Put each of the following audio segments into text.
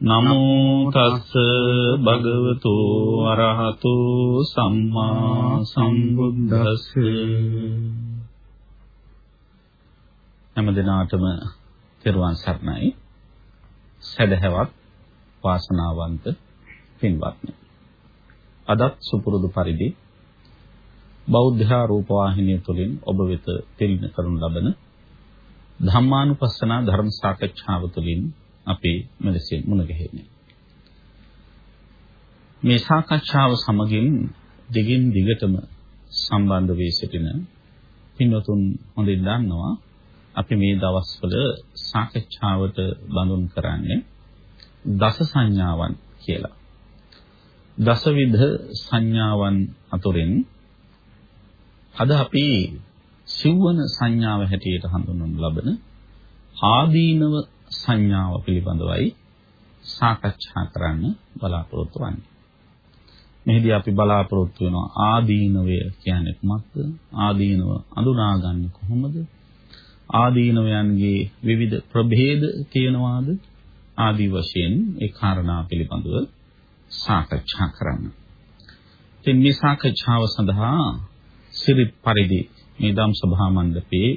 නමෝ තස්ස භගවතු අරහතු සම්මා සම්බුද්දස්ස. හැම දිනාටම තෙරුවන් සරණයි. සදහැවත් වාසනාවන්ත පින්වත්නි. අදත් සුපුරුදු පරිදි බෞද්ධ රූප වාහිනිය තුලින් ඔබ වෙත තිරින කරනු ලබන ධම්මානුපස්සන ධර්ම සාකච්ඡාව තුළින් අපි මෙලෙසින් මුණ ගැහෙන්නේ. මේ සාකච්ඡාව සමගින් දිගින් දිගටම සම්බන්ධ වී සිටින පින්වතුන් හොඳින් දන්නවා අපි මේ දවස්වල සාකච්ඡාවට බඳුන් කරන්නේ දස සංඥාවන් කියලා. දසවිධ සංඥාවන් අතුරින් අද අපි සිව්වන සංඥාව හැටියට හඳුන්වනු ලබන ආදීනව සංඥාව පිළිබඳවයි සාකච්ඡා කරන්න බලාපොරොත්තු වෙන්නේ. මෙහිදී අපි බලාපොරොත්තු වෙනවා ආදීනවය කියන්නේ කුමක්ද? ආදීනව අඳුනාගන්නේ කොහොමද? ආදීනවයන්ගේ විවිධ ප්‍රභේද තියෙනවාද? ආදී වශයෙන් ඒ කාරණා පිළිබඳව සාකච්ඡා කරන්න. ඉතින් මේ සාකච්ඡාව සඳහා සිරිත් පරිදි මේ ධම් සභා මණ්ඩපයේ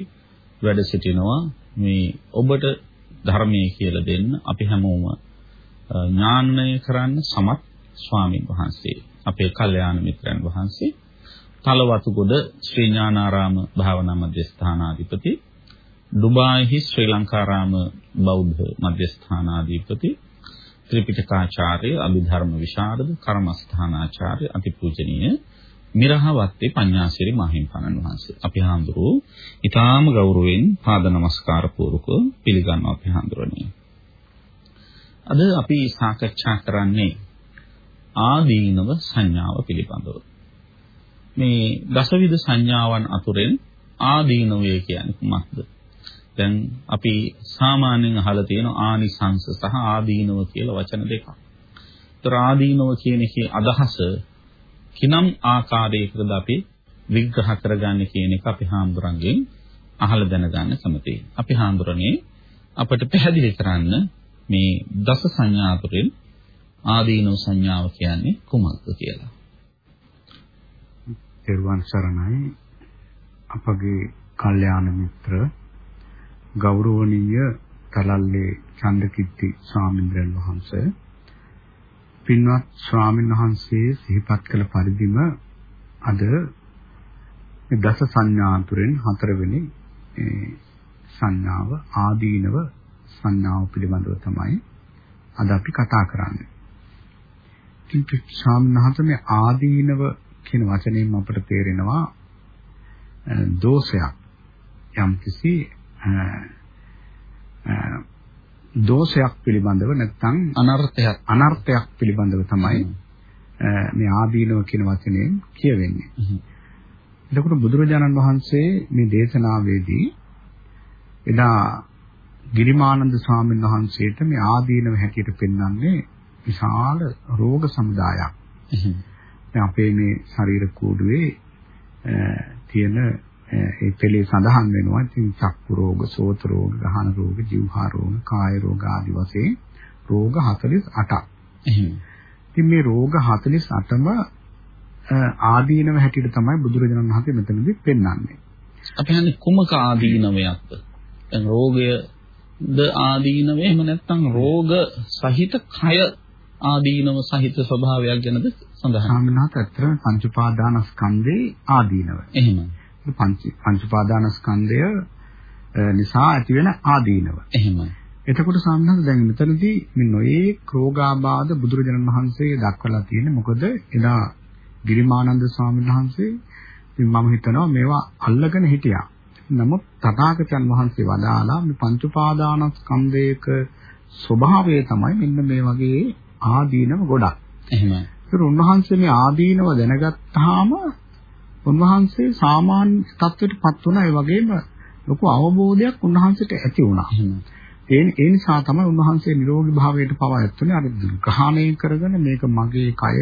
වැඩ සිටිනවා මේ ඔබට ධර්මයේ කියලා දෙන්න අපි හැමෝම ඥානනය කරන්න සමත් ස්වාමින් වහන්සේ. අපේ කල්යාණ මිත්‍රයන් වහන්සේ. තලවතුගොඩ ශ්‍රී ඥානාරාම භාවනා මධ්‍යස්ථානාධිපති. ඩුබායිහි ශ්‍රී ලංකාරාම බෞද්ධ මධ්‍යස්ථානාධිපති. ත්‍රිපිටකාචාර්ය අභිධර්ම විශාරද කර්මස්ථානාචාර්ය අතිපූජනීය මිරහවත්තේ පඤ්ඤාසිරි මහින්පණන් වහන්සේ. අපි හාමුදුරුවෝ ඊටාම ගෞරවයෙන් පාද නමස්කාර පූර්වක පිළිගන්නවා අපි හාමුදුරනේ. අද අපි සාකච්ඡා කරන්නේ ආදීනව සංඥාව පිළිබඳව. මේ දසවිධ සංඥාවන් අතුරෙන් ආදීනවය කියන්නේ කුමක්ද? දැන් අපි සාමාන්‍යයෙන් අහලා තියෙන ආනිසංස සහ ආදීනව කියලා වචන දෙකක්. ඒතර ආදීනව කියන එකේ අදහස කිනම් ආකාරයකද අපි විග්‍රහ කරගන්නේ කියන එක අපි හාමුදුරන්ගෙන් අහලා දැනගන්න කැමතියි. අපි හාමුදුරනේ අපට පැහැදිලි කරන්න මේ දස සංඥා තුළින් ආදීනව සංඥාව කියන්නේ කුමක්ද කියලා. තෙරුවන් සරණයි අපගේ කල්යාණ මිත්‍ර ගෞරවනීය තලල්ලේ චන්දකිත්ති ස්වාමීන් වහන්සේ පින්වත් ස්වාමීන් වහන්සේ සිහිපත් කළ පරිදිම අද දස සංඥාතුරෙන් හතරවෙනි සංඥාව ආදීනව සංඥාව පිළිබඳව තමයි අද අපි කතා කරන්නේ. කින්තු සාමනහත මේ ආදීනව කියන වචනයෙන් අපට තේරෙනවා දෝෂයක් යම්කිසි දෝෂයක් පිළිබඳව නැත්නම් අනර්ථයක් අනර්ථයක් පිළිබඳව තමයි මේ ආදීනව කියන වචනයෙන් කියවෙන්නේ. එතකොට බුදුරජාණන් වහන්සේ මේ දේශනාවේදී එදා ගිරිමානන්ද ස්වාමීන් වහන්සේට මේ ආදීනව හැටියට පෙන්වන්නේ විශාල රෝග සමුදායක්. දැන් අපේ මේ ශරීර කූඩුවේ තියෙන ඒ පෙළේ සඳහන් වෙනවා. ඉතින් චක්කු රෝග, සෝත රෝග, ගහන රෝග, જીවහා රෝග, කාය රෝග ආදී වශයෙන් රෝග 48ක්. එහෙනම් ඉතින් මේ රෝග 48ම ආදීනව හැටියට තමයි බුදුරජාණන් වහන්සේ මෙතනදී පෙන්වන්නේ. අපි හන්නේ කුමක ආදීනවයක්ද? දැන් රෝගයද ආදීනව එහෙම නැත්නම් රෝග සහිත කය ආදීනව සහිත ස්වභාවයක් ගැනද සඳහන්. සාමනාත අතර පංච උපාදානස්කන්ධේ ආදීනව. එහෙම. පංච පංච උපාදානස්කන්ධය නිසා ඇතිවෙන ආදීනව. එහෙමයි. එතකොට සම්බන්ධ දැන් මෙතනදී මේ නොයේ රෝගාබාධ බුදුරජාණන් වහන්සේ දක්වලා තියෙන්නේ මොකද එදා ගිරිමානන්ද ස්වාමීන් වහන්සේ ඉතින් මම හිතනවා මේවා අල්ලගෙන හිටියා. නමුත් තථාගතයන් වහන්සේ වදාලා මේ පංච උපාදානස්කන්ධයක ස්වභාවය තමයි මෙන්න මේ වගේ ආදීනව ගොඩක්. එහෙමයි. ඒක උන්වහන්සේ මේ ආදීනව දැනගත්තාම උන්වහන්සේ සාමාන්‍ය තත්ත්වයටපත් වුණා. ඒ වගේම ලොකු අවබෝධයක් උන්වහන්සේට ඇති වුණා. ඒ ඒ නිසා තමයි උන්වහන්සේ නිරෝගී භාවයට පවායත්තුනේ. අර ග්‍රහණය කරගෙන මේක මගේ කය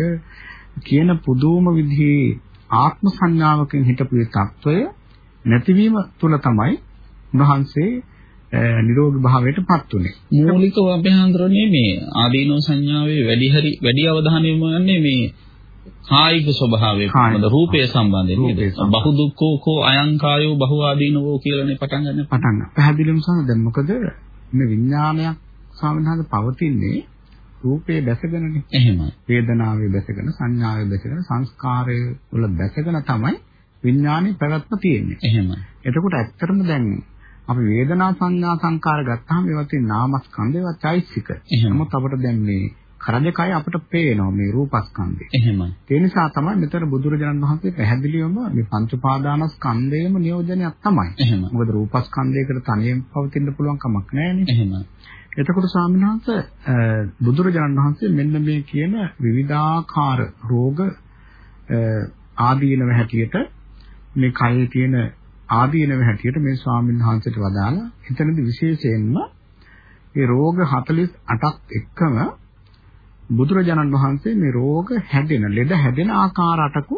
කියන පුදුම විදිහේ ආත්ම සංඥාවකින් හිටපු තත්වය නැතිවීම තුල තමයි උන්වහන්සේ නිරෝගී භාවයටපත් උනේ. මූලිකව අභ්‍යන්තරනේ මේ ආදීනෝ සංඥාවේ වැඩි හරි වැඩි අවධානය යොමු යන්නේ මේ කායික ස්වභාවය කොහොමද රූපය සම්බන්ධයෙන් නේද? බහු දුක්ඛෝ කෝ අයං කායෝ බහු ආදීනවෝ කියලානේ පටන් ගන්න. පටන් ගන්න. පැහැදිලිවම සම දැන් මොකද මේ විඥානයක් ස්වාමීන් පවතින්නේ රූපේ දැසගෙනනේ. එහෙමයි. වේදනාවේ දැසගෙන සංඥාවේ දැසගෙන සංස්කාරයේ වල දැසගෙන තමයි විඥානේ පැවැත්ම තියෙන්නේ. එහෙමයි. එතකොට ඇත්තටම දැන් අපි වේදනා සංඥා සංකාර ගත්තාම ඒවා තියෙන නාමස්කන්ධ ඒවා චෛතසික. නමුත් අපිට දැන් මේ කරදකය අපිට පේනවා මේ රූපස්කන්ධය. එහෙමයි. ඒ නිසා තමයි මෙතන බුදුරජාණන් වහන්සේ පැහැදිලිවම මේ පංච උපාදානස්කන්ධයම නියෝජනයක් තමයි. එහෙමයි. මොකද රූපස්කන්ධයකට තනියෙන් පවතින්න පුළුවන් කමක් නැහැ එහෙමයි. එතකොට ස්වාමීන් වහන්සේ බුදුරජාණන් වහන්සේ මෙන්න මේ කියන විවිධාකාර රෝග ආදීනව හැටියට මේ කයේ තියෙන ආදීනව හැටියට මේ ස්වාමීන් වහන්සේට වදාලා එතනදී විශේෂයෙන්ම මේ රෝග 48ක් එක්කම බුදුරජාණන් වහන්සේ මේ රෝග හැදෙන ලෙඩ හැදෙන ආකාර අටකු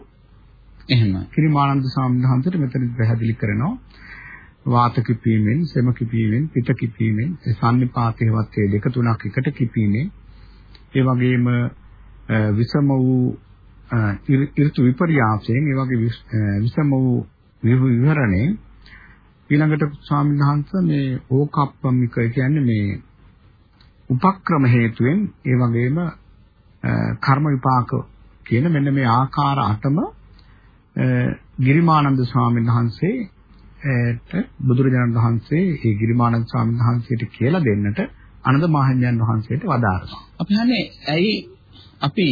එහෙමයි. කිරිමානන්ද ස්වාමීන් වහන්සේට මෙතන පැහැදිලි කරනවා. වාත කිපීමෙන්, සෙම කිපීමෙන්, පිත කිපීමෙන්, සම්නිපාතේවත් දෙක තුනක් එකට කිපීමෙන්, ඒ වගේම විසම වූ ඍතු විපර්යාසයෙන්, ඒ වගේ විසම වූ විවරණේ ඊළඟට ස්වාමීන් වහන්සේ මේ ඕකප්පමික කියන්නේ මේ උපක්‍රම හේතුවෙන් ඒ වගේම කර්ම විපාක කියන මෙන්න මේ ආකාර අටම ගිරිමානන්ද ස්වාමීන් වහන්සේට බුදුරජාණන් වහන්සේ ඒ ගිරිමානන්ද ස්වාමීන් වහන්සේට කියලා දෙන්නට අනද මහණයන් වහන්සේට වදාරනවා. අපි හන්නේ ඇයි අපි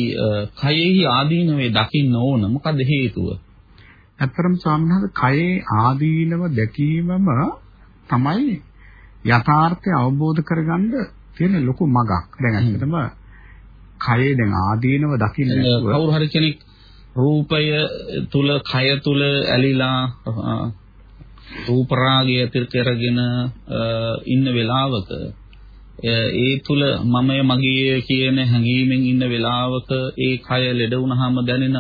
කයෙහි ආදීනවේ දකින්න ඕන මොකද හේතුව? ඇත්තරම් ස්වාමීන් කයේ ආදීනව දැකීමම තමයි යථාර්ථය අවබෝධ කරගන්න තියෙන ලොකු මගක්. දැන් ඇත්තටම කයේ දැන් ආදීනව දකින්න කවුරු හරි කෙනෙක් රූපය තුල කය තුල ඇලිලා රූප රාගය තිරකරගෙන ඉන්න වෙලාවක ඒ තුල මමය මගේ කියන හැඟීමෙන් ඉන්න වෙලාවක ඒ කය ලෙඩ වුණාම දැනෙන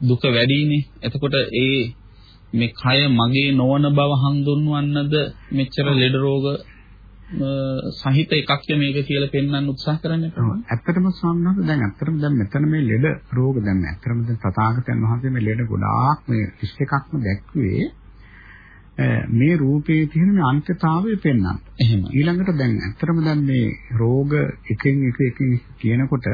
දුක වැඩිනේ. එතකොට ඒ මේ කය මගේ නොවන බව හඳුන්වන්නද මෙච්චර ලෙඩ රෝග සහිත එකක්ද මේක කියලා පෙන්වන්න උත්සාහ කරන්නේ. ඇත්තටම ස්වාමීන් දැන් ඇත්තටම දැන් මෙතන මේ ලෙඩ රෝග දැන් ඇත්තටම දැන් තථාගතයන් වහන්සේ මේ ලෙඩ ගොඩාක් මේ කිස් එකක්ම දැක්ුවේ මේ රූපේ තියෙන මේ අන්ත්‍යතාවය පෙන්වන්න. එහෙම. ඊළඟට දැන් ඇත්තටම දැන් මේ රෝග එකින් එක එකින් කියනකොට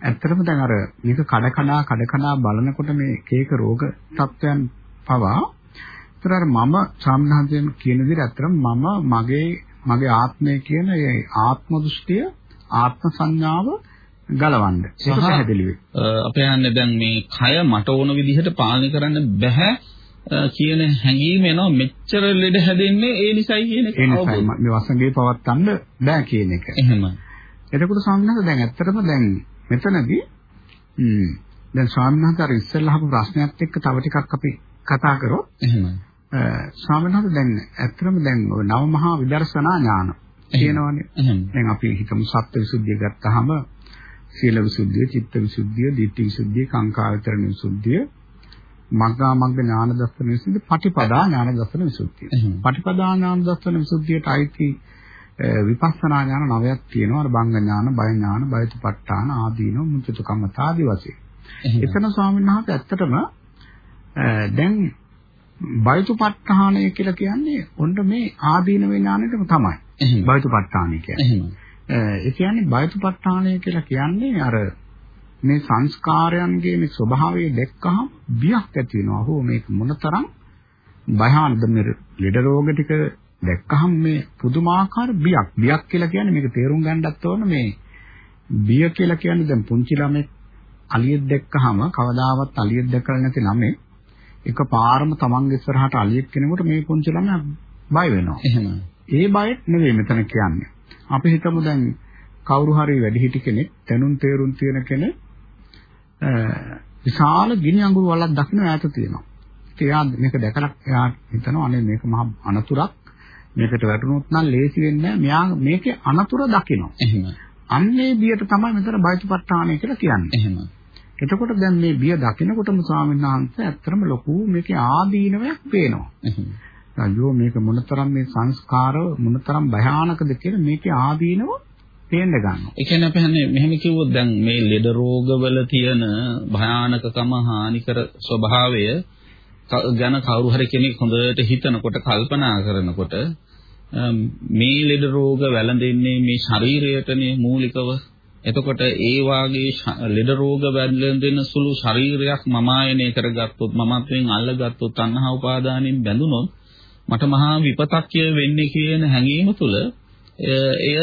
ඇත්තටම දැන් අර මේක කඩ කඩා කඩ කඩා බලනකොට මේ එක එක රෝග තත්ත්වයන් පවා ඒතර අර මම සාමනාන්තයෙන් කියන විදිහට ඇත්තටම මම මගේ මගේ ආත්මය කියන ඒ ආත්ම දෘෂ්ටිය ආත්ම සංඥාව ගලවන්න. ඒක පැහැදිලි වෙයි. අපේ යන්නේ දැන් මේ කය මට ඕන විදිහට පාලනය කරන්න බෑ කියන හැඟීම එනවා මෙච්චර ලෙඩ හැදෙන්නේ ඒ නිසයි කියන එක. ඒ නිසයි මේ වසඟේ පවත්තන්න බෑ කියන එක. එහෙමයි. එතකොට ස්වාමීන් වහන්සේ දැන් ඇත්තටම දැන් මෙතනදී ම්ම් දැන් ස්වාමීන් වහන්සේ අර ඉස්සෙල්ලා අහපු ප්‍රශ්නයත් එක්ක තව ටිකක් අපි කතා කරොත් එහෙමයි. ස්වාමීන් වහන්සේ දැන් ඇත්තටම දැන් නව මහා විදර්ශනා ඥාන කියනවනේ. දැන් අපි හිතමු සත්‍ය විසුද්ධිය ගත්තාම සීල විසුද්ධිය, චිත්ත විසුද්ධිය, ditthi විසුද්ධිය, කාංකා විතරණ විසුද්ධිය, මග්ගා මග්ග ඥාන දර්ශන විසුද්ධිය, පටිපදා ඥාන දර්ශන විසුද්ධිය. පටිපදා ඥාන දර්ශන විසුද්ධියට අයිති විපස්සනා ඥාන නවයක් තියෙනවා. අර බංග ඥාන, බය ඥාන, බයතුපත්ඨාන ආදීනෝ මුචිතකමත ආදී වශයෙන්. එතන ස්වාමීන් වහන්සේ ඇත්තටම දැන් බයතුපත්ඨානය කියලා කියන්නේ ඔන්න මේ ආදීන විඥාණයටම තමයි. බයතුපත්ඨානය කියන්නේ. ඒ කියන්නේ බයතුපත්ඨානය කියලා කියන්නේ අර මේ සංස්කාරයන්ගේ මේ ස්වභාවය දැක්කහම බියක් ඇති වෙනවා. හෝ මේක මොනතරම් භයානකද මේ ලෙඩ රෝග ටික දැක්කහම මේ පුදුමාකාර බියක්. බියක් කියලා කියන්නේ මේක තේරුම් ගන්නත් ඕන මේ බිය කියලා කියන්නේ දැන් පුංචි ළමෙක් අලියෙක් දැක්කහම කවදාවත් අලියෙක් දැකලා නැති ළමෙක් එකපාරම තමන්ගේ ඉස්සරහට අලියෙක් කෙනෙකුට මේ පුංචි ළමයා බය වෙනවා. එහෙමයි. ඒ බයෙත් නෙවෙයි මෙතන කියන්නේ. අපි හිතමු දැන් කවුරු හරි වැඩිහිටි කෙනෙක්, දැනුම් තේරුම් තියෙන කෙනෙක් විශාල ගිනි අඟුරු වලක් දකින්න ඈත තියෙනවා. එයා මේක දැකලා එයා හිතනවා අනේ මේක මහා අනතුරක් මේකට වැටුනොත් නම් ලේසි වෙන්නේ නැහැ. මෙයා මේකේ අනතුර දකිනවා. එහෙම. අන්නේ බියට තමයි මෙතන බයිතුපත්ඨානය කියලා කියන්නේ. එහෙම. එතකොට දැන් මේ බිය දකිනකොටම ස්වාමීන් වහන්සේ ඇත්තටම ලොකු මේකේ ආදීනවයක් පේනවා. අයියෝ මේක මොනතරම් මේ සංස්කාර මොනතරම් භයානකද කියලා මේකේ ආදීනව පේන්න ගන්නවා. ඒ කියන්නේ අපි හන්නේ මෙහෙම කිව්වොත් දැන් මේ ලෙඩ රෝගවල තියෙන භයානකකම හානිකර ස්වභාවය ගැන කවුරු හරි කෙනෙක් හොඳට හිතනකොට කල්පනා කරනකොට මේ ලෙඩ රෝග වැළඳෙන්නේ මේ ශරීරයටනේ මූලිකව. එතකොට ඒ වාගේ ලෙඩ රෝග වැළඳෙන සුළු ශරීරයක් මම ආයනය කරගත්තොත් මමත්වෙන් අල්ලගත්තොත් තණ්හා උපාදානෙන් බැඳුනොත් මට මහා විපතක් වෙන්නේ කියන හැඟීම තුළ එය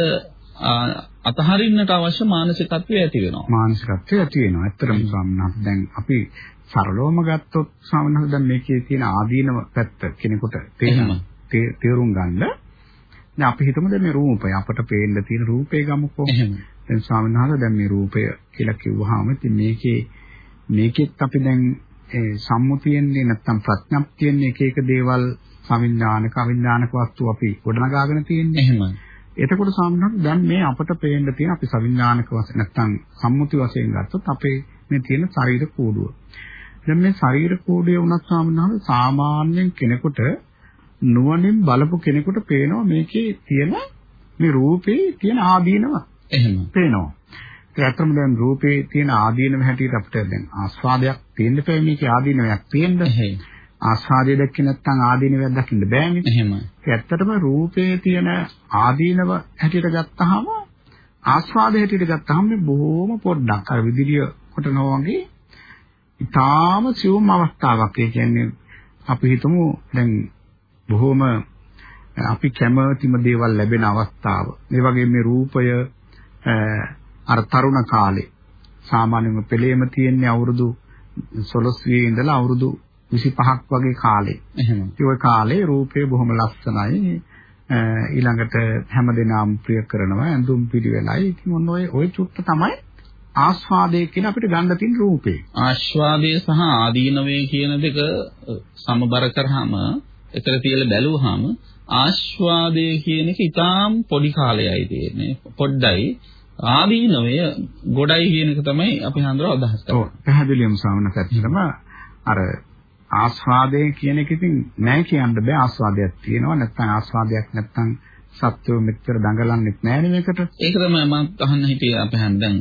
අතහරින්නට අවශ්‍ය මානසිකත්වය ඇති වෙනවා. මානසිකත්වය ඇති වෙනවා. ඇත්තටම ස්වාමීන් දැන් අපි සරලවම ගත්තොත් වහන්සේ දැන් මේකේ තියෙන ආදීනව පැත්ත කෙනෙකුට තේරුම් ගන්න දැන් අපි හිතමු දැන් මේ රූපය අපට පේන්න තියෙන රූපේ ගමුකෝ. දැන් ස්වාමීන් වහන්සේ දැන් මේ රූපය කියලා කිව්වහම ඉතින් මේකේ මේකෙත් අපි දැන් ඒ සම්මුතියෙන්නේ නැත්තම් ප්‍රඥප්තියෙන්නේ එක එක දේවල් සවිඥානික අවිඥානික වස්තු අපි ගොඩනගාගෙන තියෙන්නේ. එහෙමයි. එතකොට සාමාන්‍යයෙන් දැන් මේ අපට පේන්න තියෙන අපි සවිඥානික වශයෙන් නැත්තම් සම්මුති වශයෙන් ගත්තොත් අපේ මේ තියෙන ශරීර කෝඩුව. දැන් මේ ශරීර කෝඩුවේ උනත් සාමාන්‍යයෙන් සාමාන්‍යයෙන් කෙනෙකුට නුවණින් බලපු කෙනෙකුට පේනවා මේකේ තියෙන මේ රූපේ තියෙන ආදීනව. එහෙම. පේනවා. ඒ අතරම දැන් රූපේ තියෙන ආදීනව හැටියට අපිට දැන් ආස්වාදයක් තියෙන්න බෑ මේකේ ආදීනවයක් තියෙන්න. ආස්වාදය දැක්කේ නැත්නම් ආදීනවයක් දකින්න බෑනේ. එහෙමයි. ඒ ඇත්තටම රූපේ තියෙන ආදීනව හැටියට ගත්තාම ආස්වාදය හැටියට ගත්තාම බොහොම පොඩ්ඩක් අර විදිලිය කොටනවා වගේ ඊටාම සියුම් අවස්ථාවක්. ඒ කියන්නේ අපි හිතමු දැන් බොහොම අපි කැමතිම දේවල් ලැබෙන අවස්ථාව. ඒ වගේ මේ රූපය අර තරුණ කාලේ සාමාන්‍යයෙන් පෙළේම තියෙන අවුරුදු 16 ඉඳලා අවුරුදු 25ක් වගේ කාලේ. එහෙම. ඒ කාලේ රූපය බොහොම ලස්සනයි. ඊළඟට හැමදෙනාම ප්‍රිය කරනවා ඇඳුම් පිළිවෙලයි. ඉතින් ඔන්න ඔය ඔය චුට්ට තමයි ආස්වාදයේ කියන අපිට ගන්න තියෙන රූපේ. ආස්වාදයේ සහ ආදීනවේ කියන දෙක සමබර කරාම එතන තියලා බැලුවාම ආස්වාදයේ කියන එක ඊටාම් පොඩි කාලයයි තියෙන්නේ. පොඩ්ඩයි ආදීනවය ගොඩයි කියන එක තමයි අපි හඳුර අදහස් කරන්නේ. ඔව් පැහැදිලිවම සාමන පැත්තටම අර ආස්වාදයේ කියන එක ඉතින් නෑ කියන්න බෑ ආස්වාදයක් තියෙනවා නැත්නම් ආස්වාදයක් නැත්නම් සත්‍යෝ මෙච්චර දඟලන්නෙත් නෑනේ මේකට. ඒක තමයි මම අහන්න හිටියේ අපේ හන්දන්.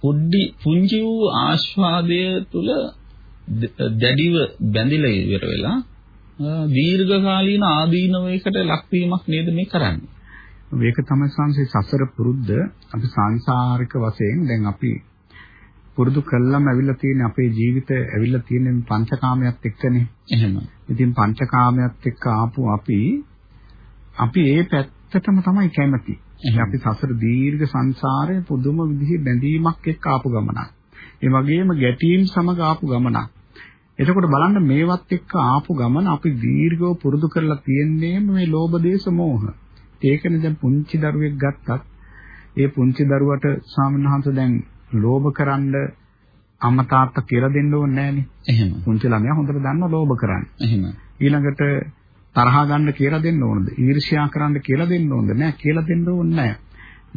පොඩි පුංචි වූ ආස්වාදය තුල දැඩිව බැඳිලා ඉවර වෙලා දීර්ඝකාලීන ආදීනවයකට ලක්වීමක් නේද මේ කරන්නේ. මේක තමයි සංසේ සසර පුරුද්ද අපි සංසාරික වශයෙන් දැන් අපි පුරුදු කළාම ඇවිල්ලා තියෙන අපේ ජීවිතය ඇවිල්ලා තියෙන පංචකාමයක් එක්කනේ. එහෙම. ඉතින් පංචකාමයක් එක්ක ආපු අපි අපි ඒ පැත්තටම තමයි කැමති. අපි සසර දීර්ඝ සංසාරයේ පුදුම විදිහේ බැඳීමක් එක්ක ආපු ගමනක්. ඒ වගේම ගැටීම් සමග ආපු ගමනක්. එතකොට බලන්න මේවත් එක්ක ආපු ගමන අපි දීර්ඝව පුරුදු කරලා තියෙන්නේ මේ ලෝභ දේශ මොහ. ඒකනේ දැන් පුංචි දරුවෙක් ගත්තත් ඒ පුංචි දරුවට ස්වාමීන් වහන්සේ දැන් ලෝභ කරන්න අම්මා තාත්තා කියලා දෙන්න ඕනේ නැහනේ. එහෙම. පුංචි ළමයා හොඳට දන්නවා ලෝභ කරන්න. එහෙම. ඊළඟට තරහ ගන්න කියලා දෙන්න ඕනද? ඊර්ෂ්‍යා කරන්න කියලා දෙන්න ඕනද? නැහැ කියලා දෙන්න ඕනේ නැහැ.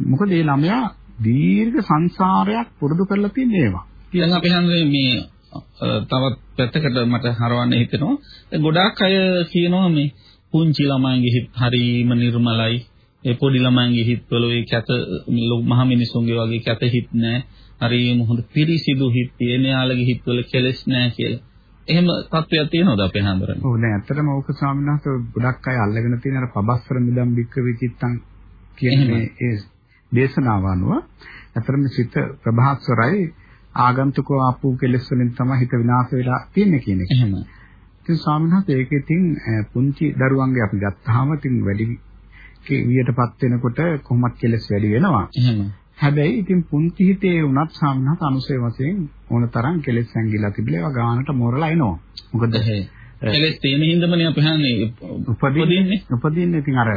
මොකද මේ ළමයා දීර්ඝ සංසාරයක් පුරුදු කරලා තියෙන ඒවා. ඊළඟ අපි හන්නේ මේ තවත් පැත්තකට මට හරවන්න හිතෙනවා. ගොඩාක් අය කියනවා මේ පුංචි ළමයින්ගේ හිත හරීම නිර්මලයි. ඒ පොඩි ළමයින්ගේ හිතවල ඒ කැත මහ මිනිසුන්ගේ වගේ කැත හිත නැහැ. හරිම හොඳ පිරිසිදු හිත තියෙන යාළගේ හිතවල කෙලෙස් නැහැ කියලා. එහෙම තත්ත්වයක් තියෙනවද අපේ හඳුරන්නේ? ඔව් නෑ ඇත්තටම ඕක ස්වාමීන් වහන්සේ ගොඩක් අය අල්ලගෙන තියෙන අර පබස්සර මිදම් බික්ක විචිත්තං කියන්නේ ඒ දේශනාව අනුව ඇත්තටම සිත ප්‍රභාස්වරයි ආගන්තුකව ආපු කෙලෙස් වලින් තමයි හිත විනාශ වෙලා තියෙන්නේ කියන එක. එහෙම. ඉතින් ස්වාමීන් වහන්සේ ඒක ඉතින් පුංචි දරුවන්ගේ අපි ගත්තාම ඉතින් වැඩි වියටපත් වෙනකොට කොහොමත් කෙලෙස් වැඩි වෙනවා. එහෙම. හැබැයි ඉතින් පුංචි හිතේ වුණත් සාමනහත අනුසය වශයෙන් ඕන තරම් කෙලෙස් ඇඟිලා තිබිලා ඒවා ගානට මෝරලා එනවා. මොකද කෙලෙස් තියෙන හින්දාමනේ අපි හන්නේ උපදින්නේ. උපදින්නේ ඉතින් අර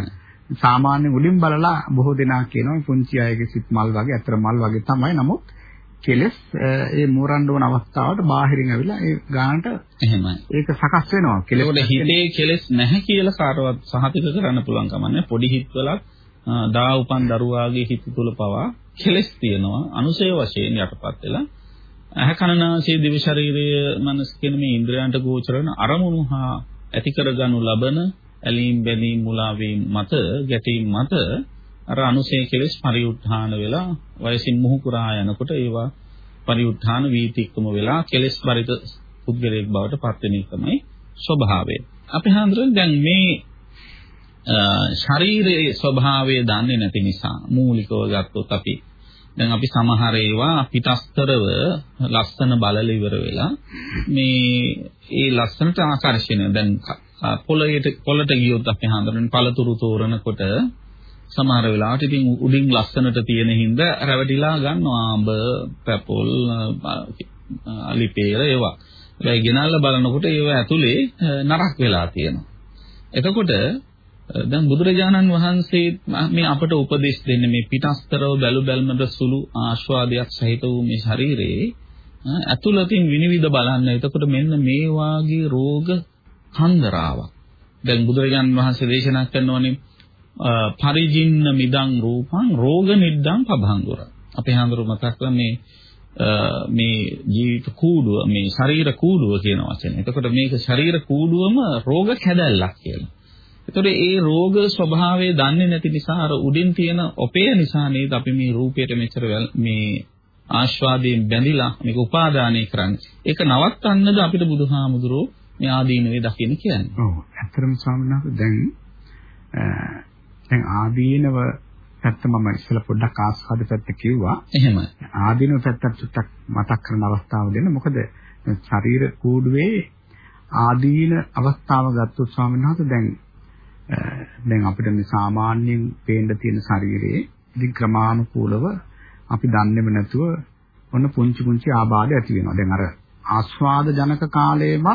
සාමාන්‍ය උඩින් බලලා බොහෝ දෙනා කියනවා පුංචි අයගේ සිත් මල් වගේ අතර මල් වගේ තමයි. නමුත් කෙලස් ඒ මෝරන්න ඕන අවස්ථාවට බාහිරින් ඇවිල්ලා ඒ ගානට එහෙමයි. ඒක සකස් වෙනවා. කෙලස් හිතේ කෙලස් නැහැ කියලා කාටවත් සහතික කරන්න පුළුවන් කමන්නේ. පොඩි හිතවලක් දා උපන් දරුවාගේ හිත තුල පවා කෙලස් තියෙනවා. අනුසය වශයෙන් යටපත් වෙලා ඇහ කනනාසය දිව ශරීරයේ මනස කියන මේ ඉන්ද්‍රයන්ට ගෝචර වෙන අරමුණු හා ඇති කරගනු ලබන ඇලීම් බැඳීම් මුලා වීම මත ගැටීම් මත අර අනුසේ කෙලස් පරිඋත්ථාන වෙලා වයසින් මුහු කුරා යනකොට ඒවා පරිඋත්ථාන වීතික්කම වෙලා කෙලස් පරිත පුද්ගලයෙක් බවට පත් වෙන එකමයි ස්වභාවය. අපි හඳුරන දැන් මේ ශරීරයේ ස්වභාවය දන්නේ නැති නිසා මූලිකව ගත්තොත් අපි දැන් අපි සමහර ඒවා පිටස්තරව ලස්සන බලල ඉවර වෙලා මේ ඒ ලස්සනට ආකර්ෂණය දැන් පොළයට පොළට ගියොත් අපි හඳුනන පළතුරු තෝරනකොට සමහර වෙලාවට ඉතින් උඩින් ලස්සනට තියෙන හින්දා රැවටිලා ගන්නවා ආඹ, පැපොල්, අලිපේර ඒවා. ඒවා ගෙනල්ලා බලනකොට ඒවා ඇතුලේ නරක් වෙලා තියෙනවා. එතකොට දැන් බුදුරජාණන් වහන්සේ මේ අපට උපදෙස් දෙන්නේ මේ පිටස්තරව බැලු බැල්මට සුළු ආස්වාදයක් සහිත වූ මේ ශරීරයේ ඇතුළතින් විනිවිද බලන්න. එතකොට මෙන්න මේ වාගේ රෝග කන්දරාවක්. දැන් බුදුරජාණන් වහන්සේ දේශනා කරනවානේ පරිජින්න මිදං රූපං රෝග නිද්දං පභංගුර. අපේ හඳුරු මතක් කළා මේ මේ ජීවිත කූඩුව මේ ශරීර කූඩුව කියන වචනේ. එතකොට මේක ශරීර කූඩුවම රෝග කැදැල්ලක් කියලා. එතකොට ඒ රෝග ස්වභාවය දන්නේ නැති නිසා අර උඩින් තියෙන ඔපේ නිසා නේද අපි මේ රූපයට මෙච්චර මේ ආස්වාදයෙන් බැඳිලා මේක උපාදානය කරන්නේ. ඒක නවත්තන්නද අපිට බුදුහාමුදුරෝ මේ ආදීනවේ දකින්න කියන්නේ. ඔව්. ඇත්තටම ස්වාමීන් වහන්සේ දැන් දැන් ආදීනව පැත්ත මම ඉස්සෙල්ලා පොඩ්ඩක් ආස්වාද පැත්ත කිව්වා. එහෙම. ආදීනව පැත්තට චුට්ටක් මතක් කරන අවස්ථාව දෙන්න. මොකද ශරීර කූඩුවේ ආදීන අවස්ථාව ගත්තොත් ස්වාමීන් වහන්සේ දැන් දැන් අපිට මේ සාමාන්‍යයෙන් පේන්න තියෙන ශරීරයේ ඉතින් ක්‍රමානුකූලව අපි දන්නේම නැතුව ඔන්න පුංචි පුංචි ආබාධ ඇති වෙනවා. දැන් අර ආස්වාද ජනක කාලයේම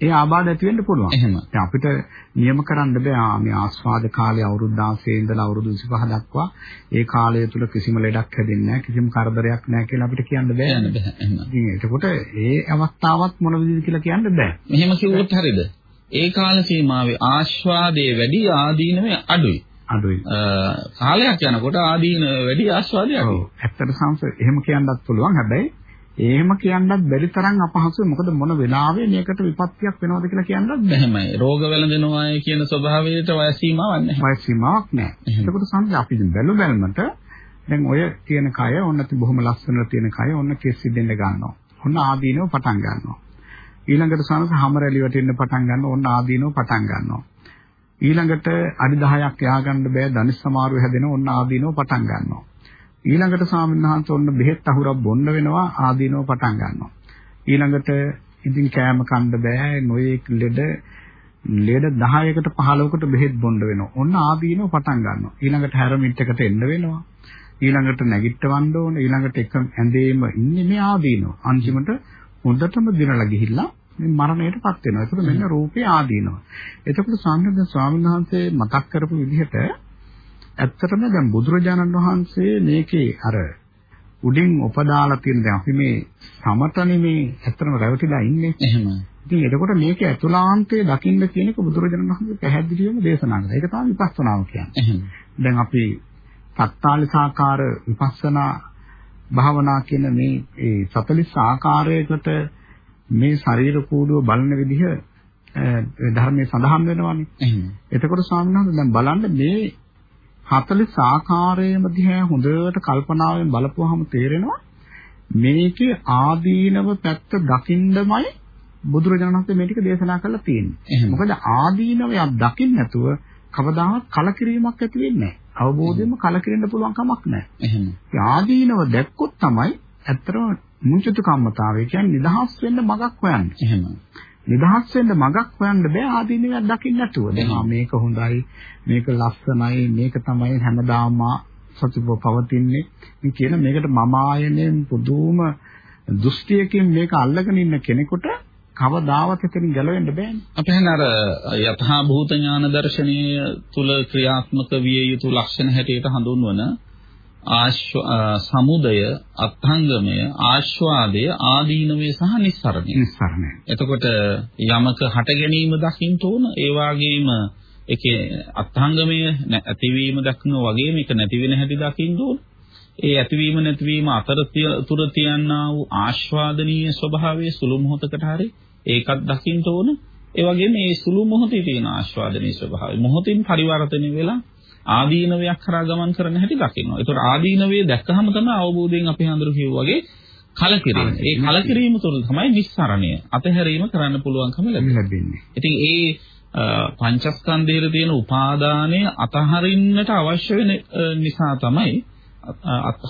ඒ ආබාධ ඇති වෙන්න පුළුවන්. එහෙම. දැන් අපිට නියම කරන්න බෑ මේ ආස්වාද කාලය අවුරුදු 16 ඉඳලා අවුරුදු 25 දක්වා ඒ කාලය තුල කිසිම ලෙඩක් හැදෙන්නේ නැහැ කිසිම කරදරයක් නැහැ කියලා අපිට කියන්න බෑ. කියන්න බෑ. එහෙම. ඉතින් එතකොට ඒ අවස්ථාවත් මොන විදිහද කියලා කියන්න බෑ. මෙහෙම කිව්වොත් හරියද? ඒ කාල සීමාවේ ආස්වාදයේ වැඩි ආදීනවේ අඩුයි. අඩුයි. කාලයක් යනකොට ආදීන වැඩි ආස්වාදයක්. ඔව්. ඇත්තට සංස එහෙම කියන්නත් පුළුවන්. හැබැයි එහෙම කියන්නත් බැරි තරම් අපහසුයි. මොකද මොන වෙලාවෙ මේකට විපත්තියක් වෙනවද කියලා කියන්නත් බෑ. එහෙමයි. රෝග වැළඳෙනවායි කියන ස්වභාවයට වයස සීමාවක් නැහැ. වයස සීමාවක් නැහැ. ඒකට සංස අපි බැලු බැලමට දැන් ඔය තියෙන කය ඔන්න බොහොම ලස්සනට තියෙන කය ඔන්න කෙස් සිදෙන්න ගන්නවා. ඔන්න ආදීනව පටන් ගන්නවා. ඊළඟට සනස හැම රැලි වටින්න පටන් ගන්න ඕන ආදීනව පටන් ගන්නවා. ඊළඟට අඩි 10ක් යා ගන්න බෑ ධනිස් සමාරුව හැදෙන ඕන ආදීනව පටන් ගන්නවා. ඊළඟට ස්වාමීන් ඔන්න බෙහෙත් අහුරක් බොන්න වෙනවා ආදීනව පටන් ගන්නවා. ඊළඟට ඉතින් කෑම කන්න බෑ නොයේක් ලෙඩ ලෙඩ 10කට 15කට බෙහෙත් බොන්න වෙනවා. ඔන්න ආදීනව පටන් ගන්නවා. ඊළඟට හැරමිට් එකට එන්න වෙනවා. ඊළඟට නැගිටවන්න ඕන. ඊළඟට එක ඇඳේම ඉන්නේ මේ ආදීනව. අන්තිමට හොඳටම දිනලා ගිහිල්ලා මේ මරණයටපත් වෙනවා. ඒකට මෙන්න රූපේ ආදීනවා. එතකොට සාමාන්‍යයෙන් ස්වාමීන් වහන්සේ මතක් කරපු විදිහට ඇත්තටම දැන් බුදුරජාණන් වහන්සේ මේකේ අර උඩින් උපදාලා තියෙන දැන් අපි මේ සමතනේ මේ ඇත්තටම රැවටිලා ඉන්නේ. එහෙම. ඉතින් එතකොට මේක ඇතුළාන්තයේ දකින්න කියන එක බුදුරජාණන් වහන්සේ පැහැදිලිවම දේශනා කළා. ඒක තමයි විපස්සනාව කියන්නේ. එහෙම. දැන් අපි සත්තාලිසාකාර විපස්සනා භාවනා කියන මේ ඒ 40 ආකාරයකට මේ ශරීර කූඩුව බලන විදිහ ධර්මයේ සඳහන් වෙනවානේ. එහෙම. එතකොට ස්වාමීන් වහන්සේ දැන් බලන්න මේ 40 ආකාරයේම දිහා හොඳට කල්පනාවෙන් බලපුවහම තේරෙනවා මේකේ ආදීනව පැත්ත දකින්නමයි බුදුරජාණන් වහන්සේ මේ ටික දේශනා කරලා තියෙන්නේ. මොකද ආදීනවයක් දකින්න නැතුව කවදාවත් කලකිරීමක් ඇති වෙන්නේ නැහැ. අවබෝධයෙන්ම කලකිරෙන්න පුළුවන් කමක් නැහැ. එහෙම. ආදීනව දැක්කොත් තමයි ඇත්තටම මුංචතු කම්මතාවය කියන්නේ නිදහස් වෙන්න මගක් හොයන්නේ. එහෙම. නිදහස් වෙන්න මගක් හොයන්න බෑ ආදීනවයක් දකින්න නැතුව. දැන් මේක හොඳයි, මේක ලස්සනයි, මේක තමයි හැමදාම සතුටව පවතින්නේ. මේ කියන මේකට මම ආයනෙන් පුදුම දෘෂ්ටියකින් මේක අල්ලගෙන ඉන්න කෙනෙකුට කවදාවත් එතනින් ගැලවෙන්න බෑනේ. අපි හන අර යථා භූත ඥාන දර්ශනීය තුල ක්‍රියාත්මක විය යුතු ලක්ෂණ හැටියට හඳුන්වන ආශ්ව සමුදය අත්ංගමය ආශ්වාදය ආදීනවේ සහ නිස්සරණය. නිස්සරණය. එතකොට යමක හට ගැනීම දකින්න ඕන ඒ වගේම ඒකේ අත්ංගමය ඇතිවීම දක්නවා වගේම ඒක නැති වෙන හැටි දකින්න ඕන. ඒ ඇතිවීම නැතිවීම අතර තුර තියනා වූ ආශ්වාදනීය ස්වභාවයේ සුළු මොහොතකට හරි ඒකත් දකින්න ඕන. ඒ වගේම මේ සුළු මොහොතේ තියෙන ආශ්වාදනීය ස්වභාවය මොහොතින් පරිවර්තනය වෙලා ආදීනවයක් කරා ගමන් කරන හැටි දකිනවා. ඒතකොට ආදීනවේ දැක්කහම තමයි අවබෝධයෙන් අපි හඳුරු කිව්වාගේ කලකිරීම. ඒ කලකිරීම තුළ තමයි නිස්සරණය. අතහැරීම කරන්න පුළුවන්කම ලැබෙන්නේ. ඉතින් ඒ පංචස්කන්ධයේ තියෙන උපාදානය අතහරින්නට අවශ්‍ය වෙන නිසා තමයි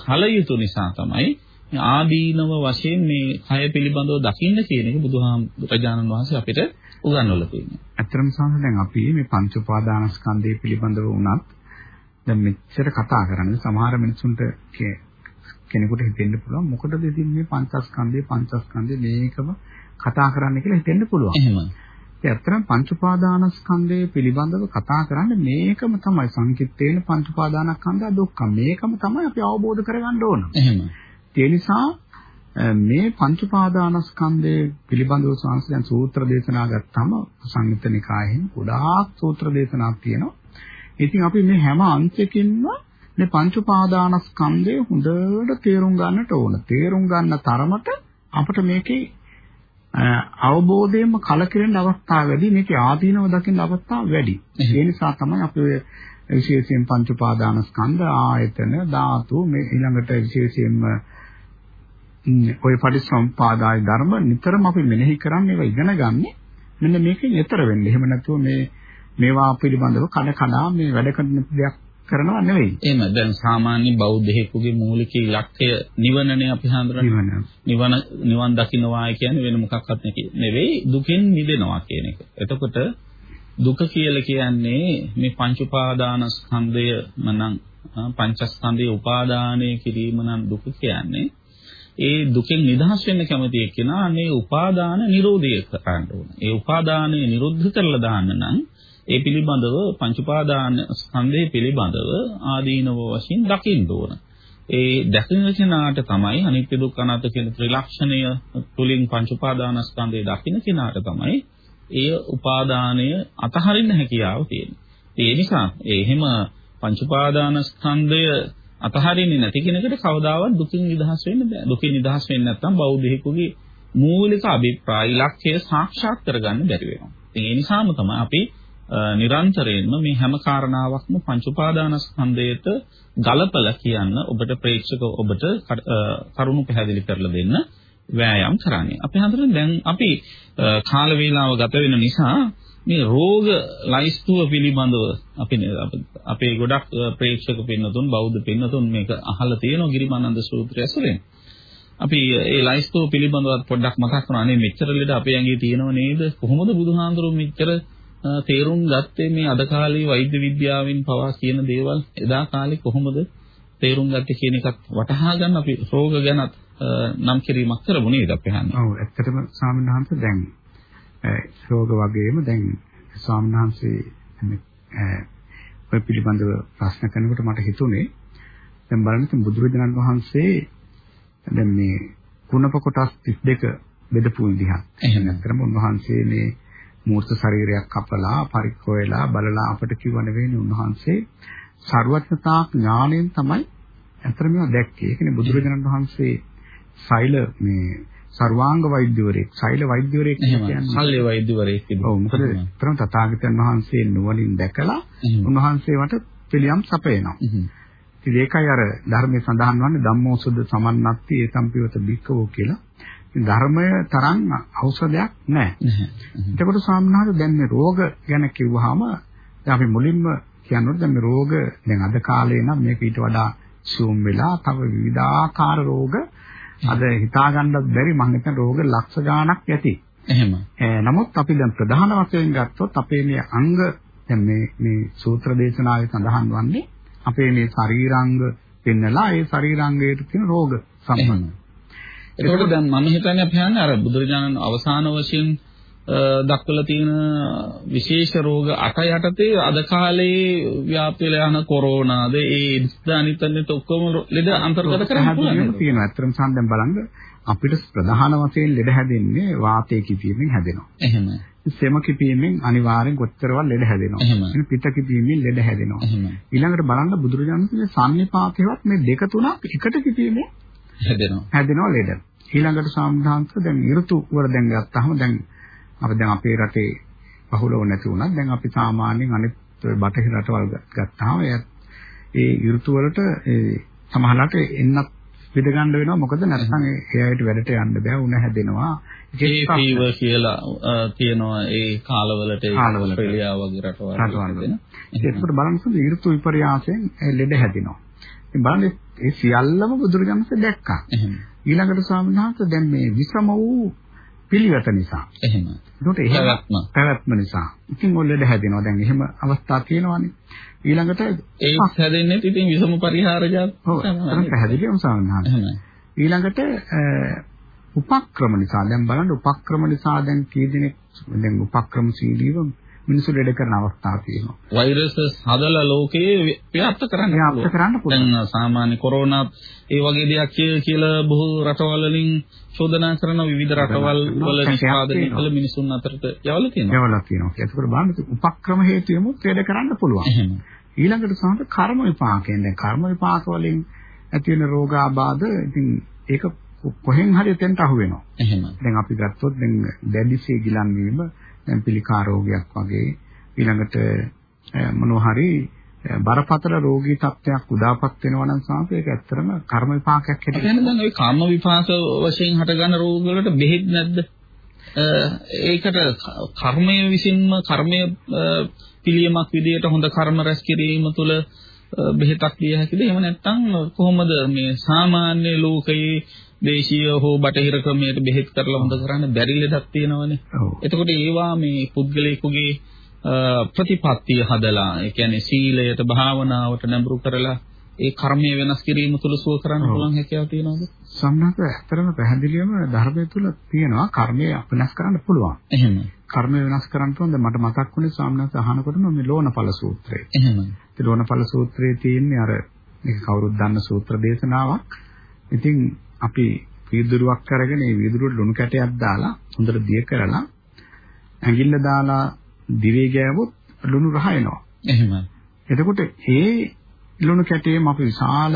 හල යුතු නිසා තමයි ආදීනව වශයෙන් මේ කය පිළිබඳව දකින්න කියන එක බුදුහාමුදුරජාණන් වහන්සේ අපිට උගන්වලා තියෙනවා. ඇත්තටම සාහස දැන් අපි මේ පංච උපාදානස්කන්ධය පිළිබඳව වුණත් දැන් මෙච්චර කතා කරන්නේ සමහර මිනිසුන්ට කෙනෙකුට හිතෙන්න පුළුවන් මොකටද ඉතින් මේ පංචස්කන්ධය පංචස්කන්ධය මේකම කතා කරන්න කියලා හිතෙන්න පුළුවන්. එහෙම. ඒ අතරම පංච උපාදානස්කන්ධය පිළිබඳව කතා කරන්නේ මේකම තමයි සංකිට්ඨේන පංච උපාදානස්කන්ධය දුක්ඛ මේකම තමයි අපි අවබෝධ කරගන්න ඕන. එහෙම. ඒ නිසා මේ පංච උපාදානස්කන්ධය පිළිබඳව සංස් දැන් සූත්‍ර දේශනා ගත්තාම සංයුත්ත නිකායෙන් ගොඩාක් සූත්‍ර දේශනාක් තියෙනවා. ඉතින් අපි මේ හැම අංශකින්ම මේ පංච උපාදානස්කන්ධය හොඳට තේරුම් ගන්නට ඕන. තේරුම් ගන්න තරමට අපිට මේකේ අවබෝධයෙන්ම කලකිරෙන අවස්ථා වැඩි මේකේ ආදීනව දකින්න අවස්ථා වැඩි. ඒ නිසා තමයි අපි විශේෂයෙන් පංච උපාදානස්කන්ධ ආයතන ධාතු මේ ඊළඟට විශේෂයෙන්ම ඔය පටිච්චසමුපාදාය ධර්ම නිතරම අපි මෙනෙහි කරන්නේ ඒවා ඉගෙන ගන්න. මෙන්න මේකෙන් ඈතර වෙන්නේ. එහෙම නැතුව මේ මේවා පිළිබඳව කඩ කඩා මේ වැඩ කරන දෙයක් කරනවා නෙවෙයි. එහෙම දැන් සාමාන්‍ය බෞද්ධයෙකුගේ මූලික ඉලක්කය නිවනනේ අපි හඳුනන්නේ. නිවන නිවන් දකින්නවා කියන්නේ වෙන මොකක්වත් නෙවෙයි දුකෙන් මිදෙනවා කියන එක. එතකොට දුක කියලා කියන්නේ මේ පංච උපාදානස්කන්ධය මනම් පංචස්කන්ධයේ උපාදානය කිරීම නම් දුක කියන්නේ ඒ දුකෙන් නිදහස් වෙන්න කැමති එක්කෙනා මේ උපාදාන නිරෝධය කරන්න ඕන. ඒ උපාදානය නිරුද්ධ කරලා දාන්න නම් ඒ පිළිබඳව පංච උපාදාන ස්කන්ධය පිළිබඳව ආදීනව වශයෙන් දකින්න ඕන. ඒ දැකින කෙනාට තමයි අනිත්‍ය දුක්ඛ අනාත්ම කියන ත්‍රිලක්ෂණය තුලින් පංච උපාදාන ස්කන්ධය දකින්න කෙනාට තමයි ඒ උපාදානය අතහරින්න හැකියාව තියෙන්නේ. ඒ නිසා ඒ එහෙම පංච උපාදාන ස්කන්ධය අතහරින්නේ නැති කෙනෙකුට කවදාවත් දුකින් නිදහස් වෙන්න බෑ. දුකින් නිදහස් වෙන්නේ නැත්නම් බෞද්ධයෙකුගේ මූලික අභිප්‍රාය ඉලක්කය සාක්ෂාත් කරගන්න බැරි වෙනවා. ඉතින් ඒ නිසාම තමයි අපි නිරන්තරයෙන්ම මේ හැම කාරණාවක්ම පංච උපාදානස්කන්ධයට ගලපලා කියන්න ඔබට ප්‍රේක්ෂක ඔබට කරුණු පැහැදිලි කරලා දෙන්න වෑයම් කරන්නේ. අපි හඳුනන දැන් අපි කාල වේලාව ගත වෙන නිසා මේ රෝග ලයිස්තුව පිළිබඳව අපි අපේ ගොඩක් ප්‍රේක්ෂක පින්නතුන් බෞද්ධ පින්නතුන් මේක අහලා තියෙනවා ගිරිමානන්ද සූත්‍රය ඇසුරෙන්. අපි ඒ ලයිස්තුව පිළිබඳව පොඩ්ඩක් මතක් කරනවා. අනේ මෙච්චර ලෙඩ අපේ ඇඟේ තියෙනව නේද? කොහොමද බුදුහාඳුරු මෙච්චර තේරුම් ගත්තේ මේ අද කාලේ වෛද්‍ය විද්‍යාවෙන් පවා කියන දේවල් එදා කාලේ කොහොමද තේරුම් ගත්තේ කියන එකත් වටහා ගන්න අපි රෝග ගැනත් නම් කිරීමක් කරමු නේද අපි අහන්නේ. ඔව් ඇත්තටම ස්වාමීන් වහන්සේ දැන් රෝග වගේම දැන් ස්වාමීන් වහන්සේ ඔය පිළිබඳව ප්‍රශ්න කරනකොට මට හිතුනේ දැන් බලන්න බුදුරජාණන් වහන්සේ දැන් මේ කුණප කොටස් 32 බෙදපු විදිහක්. එහෙම නැත්නම් උන්වහන්සේ මේ මූර්ත ශරීරයක් කපලා පරික්කෝයලා බලලා අපට කිව්ව නෙවෙයි උන්වහන්සේ ਸਰවඥතා ඥාණයෙන් තමයි අතර මේවා දැක්කේ. ඒ කියන්නේ බුදුරජාණන් වහන්සේ සෛල මේ සර්වාංග වෛද්‍යවරයෙක් සෛල වෛද්‍යවරයෙක් කියන්නේ ශල්‍ය වෛද්‍යවරයෙක් තිබුණා. ඔව් මොකද තරම් තථාගතයන් වහන්සේ නුවණින් දැකලා උන්වහන්සේවට පිළියම් සපයනවා. ඉතින් ඒකයි අර ධර්මයේ සඳහන් වන්නේ ධම්මෝසුද්ධ සමන්නත්ති ඒසම්පිවත බික්කවෝ කියලා. ධර්මය තරම් ඖෂධයක් නැහැ. එතකොට සාමනාද දැන් මේ රෝග ගැන කිව්වහම දැන් අපි මුලින්ම කියනකොට දැන් මේ රෝග දැන් අද කාලේ නම් මේක ඊට වඩා සූම් වෙලා තව විවිධාකාර රෝග අද හිතා ගන්නත් බැරි මම හිතන රෝග ලක්ෂ ගාණක් ඇති. එහෙම. නමුත් අපි දැන් ප්‍රධාන වශයෙන් ගත්තොත් අපේ මේ අංග දැන් මේ මේ සූත්‍ර දේශනාවේ සඳහන් වන්නේ අපේ මේ ශරීරාංග පෙන්නලා ඒ ශරීරාංගයට තියෙන රෝග සම්බන්ධ. එතකොට දැන් මම හිතන්නේ අපි හන්නේ අර බුදුරජාණන් අවසාන වශයෙන් දක්වලා තියෙන විශේෂ රෝග 8 යටතේ අද කාලේ ව්‍යාප්ත වෙලා යන කොරෝනාද ඒ අනිත් ඔක්කොම ලෙඩ අන්තර්ගත කරගෙන තියෙනවා. ඇත්තටම සම්දෙන් බලන්න අපිට ප්‍රධාන වශයෙන් ලෙඩ හැදෙන්නේ වාතයේ කිපීමෙන් හැදෙනවා. එහෙමයි. සෙම කිපීමෙන් අනිවාර්යෙන් කොච්චරවල් ලෙඩ හැදෙනවා. එහෙමයි. පිත කිපීමෙන් ලෙඩ හැදෙනවා. එහෙමයි. ඊළඟට බලන්න බුදුරජාණන්සේ සම්නිපාතේවත් මේ දෙක තුනක් එකට කිපීමෙන් හැදෙනවා. හැදෙනවා ලෙඩ. ඊළඟට සාමදාංශ දැන් ඍතු වල දැන් ගත්තාම දැන් අපි දැන් අපේ රටේ බහුලව නැති වුණත් දැන් අපි සාමාන්‍යයෙන් අනිත් බටහිර රටවල් ගත්තාම ඒ ඍතු වලට ඒ සමහරවිට එන්නත් විද ගන්න වෙනවා. මොකද නැත්නම් ඒ අයට වැඩට යන්න බෑ උණ හැදෙනවා. ඒ ෆීවර් කියලා තියෙනවා ඒ කාලවලට ඔස්ට්‍රේලියාව වගේ රටවල් වෙන ඒකට බලන්න ඍතු විපර්යාසයෙන් ලෙඩ හැදෙනවා. ඉතින් බලන්න ඒ සියල්ලම බුදුරජාණන්සේ දැක්කා ඊළඟට ස්වාමීන් වහන්සේ දැන් මේ විසම වූ පිළිවෙත නිසා. එහෙම. ඒකට එහෙම පැවැත්ම නිසා. ඉතින් ඔය ලෙඩ හැදෙනවා. දැන් එහෙම අවස්ථා තියෙනවානේ. ඊළඟට ඒක හැදෙන්නේ ඉතින් විසම පරිහාර ජාත. ඔව්. පැහැදිලිවම. එහෙමයි. ඊළඟට උපක්‍රම නිසා දැන් බලන්න උපක්‍රම නිසා දැන් කී දෙනෙක් දැන් උපක්‍රමශීලීව මිනිස්සු ලෙඩ කරන අවස්ථා තියෙනවා. වෛරසස් හදලා ලෝකේ ව්‍යාප්ත කරන්න ව්‍යාප්ත කරන්න පුළුවන්. දැන් සාමාන්‍ය කොරෝනා ඒ වගේ දෙයක් කියලා බොහෝ රටවල් වලින් චෝදනා කරන විවිධ රටවල් වල නිෂ්පාදනය කළ මිනිසුන් අතරට යවලා තියෙනවා. යවලා තියෙනවා. ඒකවල බලන්න උපක්‍රම හේතුවෙමුත් ලෙඩ කරන්න පුළුවන්. ඊළඟට සමහර කර්ම විපාකයෙන් දැන් කර්ම විපාක වලින් ඇති වෙන රෝගාබාධ ඉතින් ඒක කොහෙන් හරි එතෙන්ට අහු වෙනවා. එහෙම. දැන් අපි ගත්තොත් දැන් දැඩිසේ ගිලන් වීම දැන් පිළිකා රෝගයක් වගේ ඊළඟට මොනවා හරි බරපතල රෝගී තත්ත්වයක් උදාපත් වෙනවා නම් සාප ඒක ඇත්තටම කර්ම විපාකයක් හැටියට. එහෙනම් දැන් ওই කර්ම විපාක වශයෙන් හටගන්න රෝග වලට බෙහෙත් නැද්ද? ඒකට කර්මය විසින්ම කර්මය පිළියමක් විදියට හොඳ කර්ම රැස් කිරීම තුළ බෙහෙතක් දිය හැකිද? එහෙම නැත්නම් කොහොමද මේ සාමාන්‍ය ලෝකයේ දේශීය හෝ බටහිර ක්‍රමයට බෙහෙත් කරලා හොඳ කරන්න බැරි ලෙඩක් තියෙනවනේ. එතකොට ඒවා මේ පුද්ගලයෙකුගේ ප්‍රතිපත්තිය හදලා, ඒ කියන්නේ සීලයට, භාවනාවට නැඹුරු කරලා ඒ කර්මය වෙනස් කිරීම තුළ සුව කරන්න පුළුවන් හැකියාව තියෙනවද? සම්මත ඇත්තරම පැහැදිලිවම ධර්මය තුල තියෙනවා කර්මය වෙනස් කරන්න පුළුවන්. එහෙම. කර්මය වෙනස් කරන්න පුළුවන්. මට මතක් වුණේ සාමනාත අහනකොටම මේ ලෝණඵල සූත්‍රය. එහෙම. ඒ ලෝණඵල සූත්‍රයේ තියෙන්නේ අර මේක කවුරුත් දන්න සූත්‍ර දේශනාවක්. ඉතින් අපි වීදුරුවක් අරගෙන ඒ වීදුරුවට ලුණු කැටයක් දාලා හොඳට දිය කරලා ඇඟිල්ල දාලා දිවේ ගෑවොත් ලුණු රහ එනවා. එහෙමයි. එතකොට ඒ ලුණු කැටයම අපි විශාල